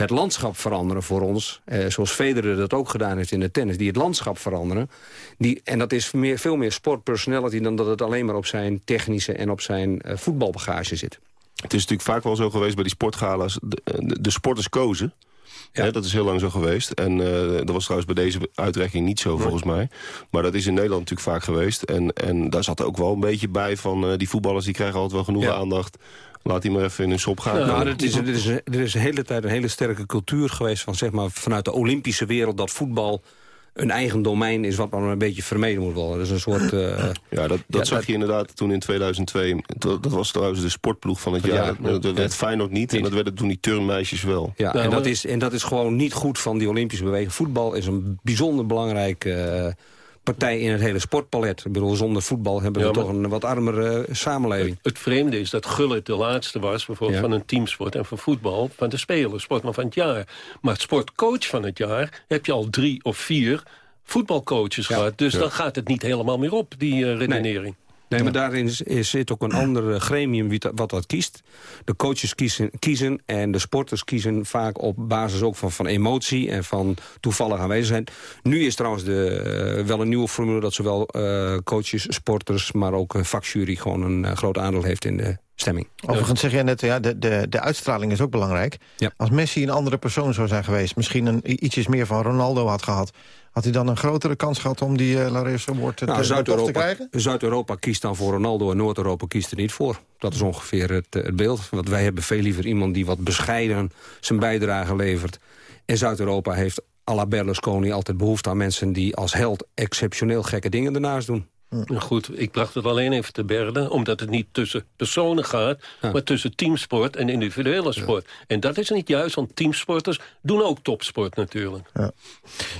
Speaker 30: het landschap veranderen voor ons. Eh, zoals Federer dat ook gedaan heeft in de tennis. Die het landschap veranderen. Die, en dat is meer, veel meer sportpersonality... dan dat het alleen maar op zijn technische en op zijn uh, voetbalbagage zit.
Speaker 29: Het is natuurlijk vaak wel zo geweest bij die sportgala's. De, de, sporters kozen. Ja. dat is heel lang zo geweest. En uh, dat was trouwens bij deze uitreiking niet zo, volgens mij. Maar dat is in Nederland natuurlijk vaak geweest. En, en daar zat ook wel een beetje bij van... Uh, die voetballers die krijgen altijd wel genoeg ja. aandacht. Laat hij maar even in een sop gaan.
Speaker 30: Nou, er, is, er, is, er is de hele tijd een hele sterke cultuur geweest... van zeg maar vanuit de Olympische wereld dat voetbal een eigen domein is wat maar een beetje vermeden moet worden. Dat is een soort... Uh,
Speaker 29: ja, dat, dat zag je inderdaad toen in 2002. Dat, dat, was trouwens de sportploeg van het jaar. Ja, dat, werd Feyenoord niet, niet, en dat werden toen die turnmeisjes wel.
Speaker 30: Ja, en, dat is, en dat is gewoon niet goed van die Olympische beweging. Voetbal is een bijzonder belangrijk... Uh, partij in het hele sportpalet. Ik bedoel, zonder voetbal hebben we toch een wat armere uh, samenleving.
Speaker 31: Het, het, vreemde is dat Gullit de laatste was... bijvoorbeeld ja. van een teamsport en van voetbal... van de spelers, sportman van het jaar. Maar het sportcoach van het jaar heb je al drie of vier voetbalcoaches ja. gehad. Dus dan gaat het niet helemaal meer op, die uh, redenering.
Speaker 30: Nee. Nee, maar daarin is, is, zit ook een ander eh, gremium wie dat, wat dat kiest. De coaches kiezen, kiezen en de sporters kiezen vaak op basis ook van, van emotie en van toevallig aanwezigheid. Nu is trouwens de, uh, wel een nieuwe formule dat zowel uh, coaches, sporters, maar ook een vakjury gewoon een groot aandeel heeft in de stemming.
Speaker 25: Overigens zeg jij net, ja, de, de, de uitstraling is ook belangrijk.
Speaker 30: Ja.
Speaker 25: Als Messi een andere persoon zou zijn geweest... misschien een, ietsjes meer van Ronaldo had gehad... had hij dan een grotere kans gehad om die uh, Lares Award
Speaker 30: nou,
Speaker 25: te, te krijgen?
Speaker 30: Zuid-Europa kiest dan voor Ronaldo en Noord-Europa kiest er niet voor. Dat is ongeveer het, het beeld. Want wij hebben veel liever iemand die wat bescheiden zijn bijdrage levert. En Zuid-Europa heeft à la Berlusconi altijd behoefte aan mensen... die als held exceptioneel gekke dingen ernaast doen.
Speaker 31: Ja. Goed, ik bracht het alleen even te berden... omdat het niet tussen personen gaat... Ja. maar tussen teamsport en individuele sport. Ja. En dat is niet juist, want teamsporters doen ook topsport natuurlijk.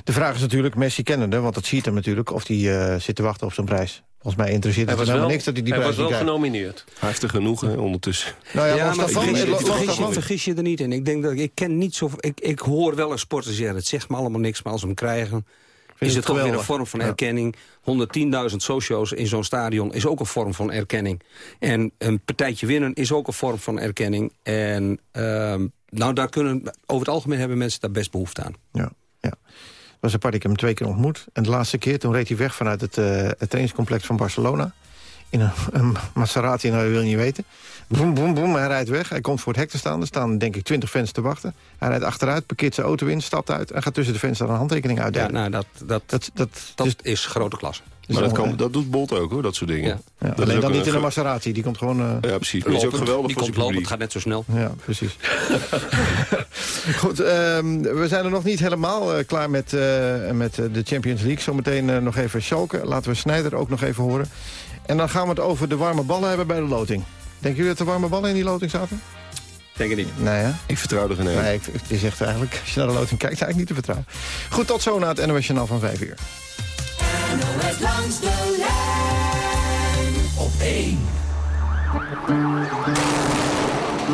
Speaker 25: De vraag is natuurlijk, Messi kennende... want dat ziet hem natuurlijk, of hij uh, zit te wachten op zijn prijs. Volgens mij interesseert het helemaal niks dat hij die
Speaker 31: hij
Speaker 25: prijs
Speaker 31: was wel
Speaker 25: krijgt.
Speaker 31: genomineerd.
Speaker 29: Hij heeft er genoeg hè, ondertussen.
Speaker 25: Nou ja,
Speaker 30: ja
Speaker 25: maar vergis,
Speaker 30: je, vergis je er niet in. Ik denk dat ik ken niet zo. Ik, ik hoor wel een sporters zeggen, het zegt me allemaal niks, maar als ze hem krijgen is het toch weer een vorm van erkenning. 110.000 socio's in zo'n stadion is ook een vorm van erkenning. En een partijtje winnen is ook een vorm van erkenning. En uh, nou, daar kunnen, over het algemeen hebben mensen daar best behoefte aan.
Speaker 25: Ja, ja. was apart, ik heb hem twee keer ontmoet. En de laatste keer, toen reed hij weg vanuit het, uh, het trainingscomplex van Barcelona. In een, een Maserati, nou, dat wil je niet weten. Boem, boem, boem, hij rijdt weg. Hij komt voor het hek te staan. Er staan denk ik twintig fans te wachten. Hij rijdt achteruit, parkeert zijn auto in, stapt uit... en gaat tussen de fans daar een handtekening uitdelen.
Speaker 30: Ja, nou, dat, dat,
Speaker 25: dat, dat,
Speaker 30: dat dus, is grote klasse.
Speaker 29: Maar dat, kan, dat doet Bolt ook, hoor, dat soort dingen.
Speaker 25: Ja. Ja, dat alleen dan niet in een Maserati, die komt gewoon... Uh,
Speaker 29: ja, precies. Die is ook geweldig
Speaker 30: die komt lopen, het gaat net zo snel.
Speaker 25: Ja, precies. [laughs] Goed, um, we zijn er nog niet helemaal uh, klaar met, uh, met de Champions League. Zometeen nog even Schalke. Laten we Snijder ook nog even horen. En dan gaan we het over de warme ballen hebben bij de loting. Denken jullie dat er warme ballen in die loting zaten?
Speaker 30: Denk ik niet.
Speaker 25: Nee, hè?
Speaker 29: Ik vertrouw er geen een.
Speaker 25: Nee, ik, het is echt eigenlijk, als je naar de loting kijkt, eigenlijk niet te vertrouwen. Goed, tot zo na het NOS Journaal van 5 uur.
Speaker 33: NOS langs de lijn op 1.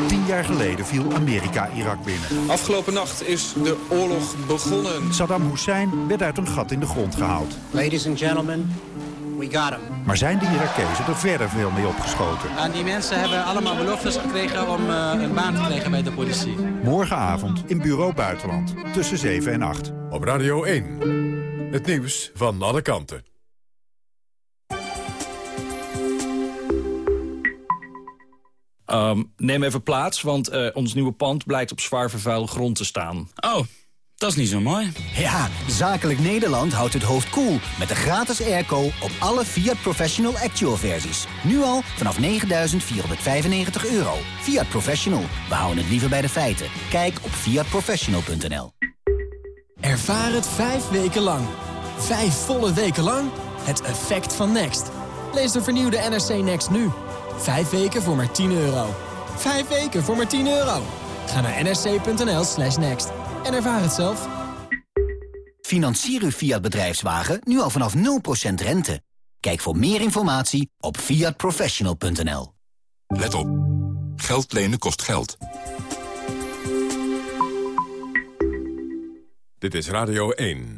Speaker 34: Tien jaar geleden viel Amerika Irak binnen.
Speaker 35: Afgelopen nacht is de oorlog begonnen.
Speaker 34: Saddam Hussein werd uit een gat in de grond gehaald.
Speaker 36: Ladies and gentlemen,
Speaker 35: We got him.
Speaker 34: Maar zijn die Irakezen er verder veel mee opgeschoten?
Speaker 35: En die mensen hebben allemaal beloftes gekregen om uh, een baan te krijgen bij de politie.
Speaker 34: Morgenavond in Bureau Buitenland. Tussen 7 en 8.
Speaker 22: Op Radio 1. Het nieuws van alle kanten.
Speaker 36: Um, neem even plaats, want uh, ons nieuwe pand blijkt op zwaar vervuilde grond te staan.
Speaker 37: Oh, dat is niet zo mooi.
Speaker 38: Ja, Zakelijk Nederland houdt het hoofd koel cool met de gratis airco op alle Fiat Professional Actual versies. Nu al vanaf 9.495 euro. Fiat Professional, we houden het liever bij de feiten. Kijk op fiatprofessional.nl
Speaker 28: Ervaar het vijf weken lang. Vijf volle weken lang. Het effect van Next. Lees de vernieuwde NRC Next nu. Vijf weken voor maar 10 euro. Vijf weken voor maar 10 euro. Ga naar nsc.nl slash next en ervaar het zelf.
Speaker 38: Financier uw Fiat bedrijfswagen nu al vanaf 0% rente. Kijk voor meer informatie op fiatprofessional.nl.
Speaker 39: Let op. Geld lenen kost geld.
Speaker 22: Dit is Radio 1.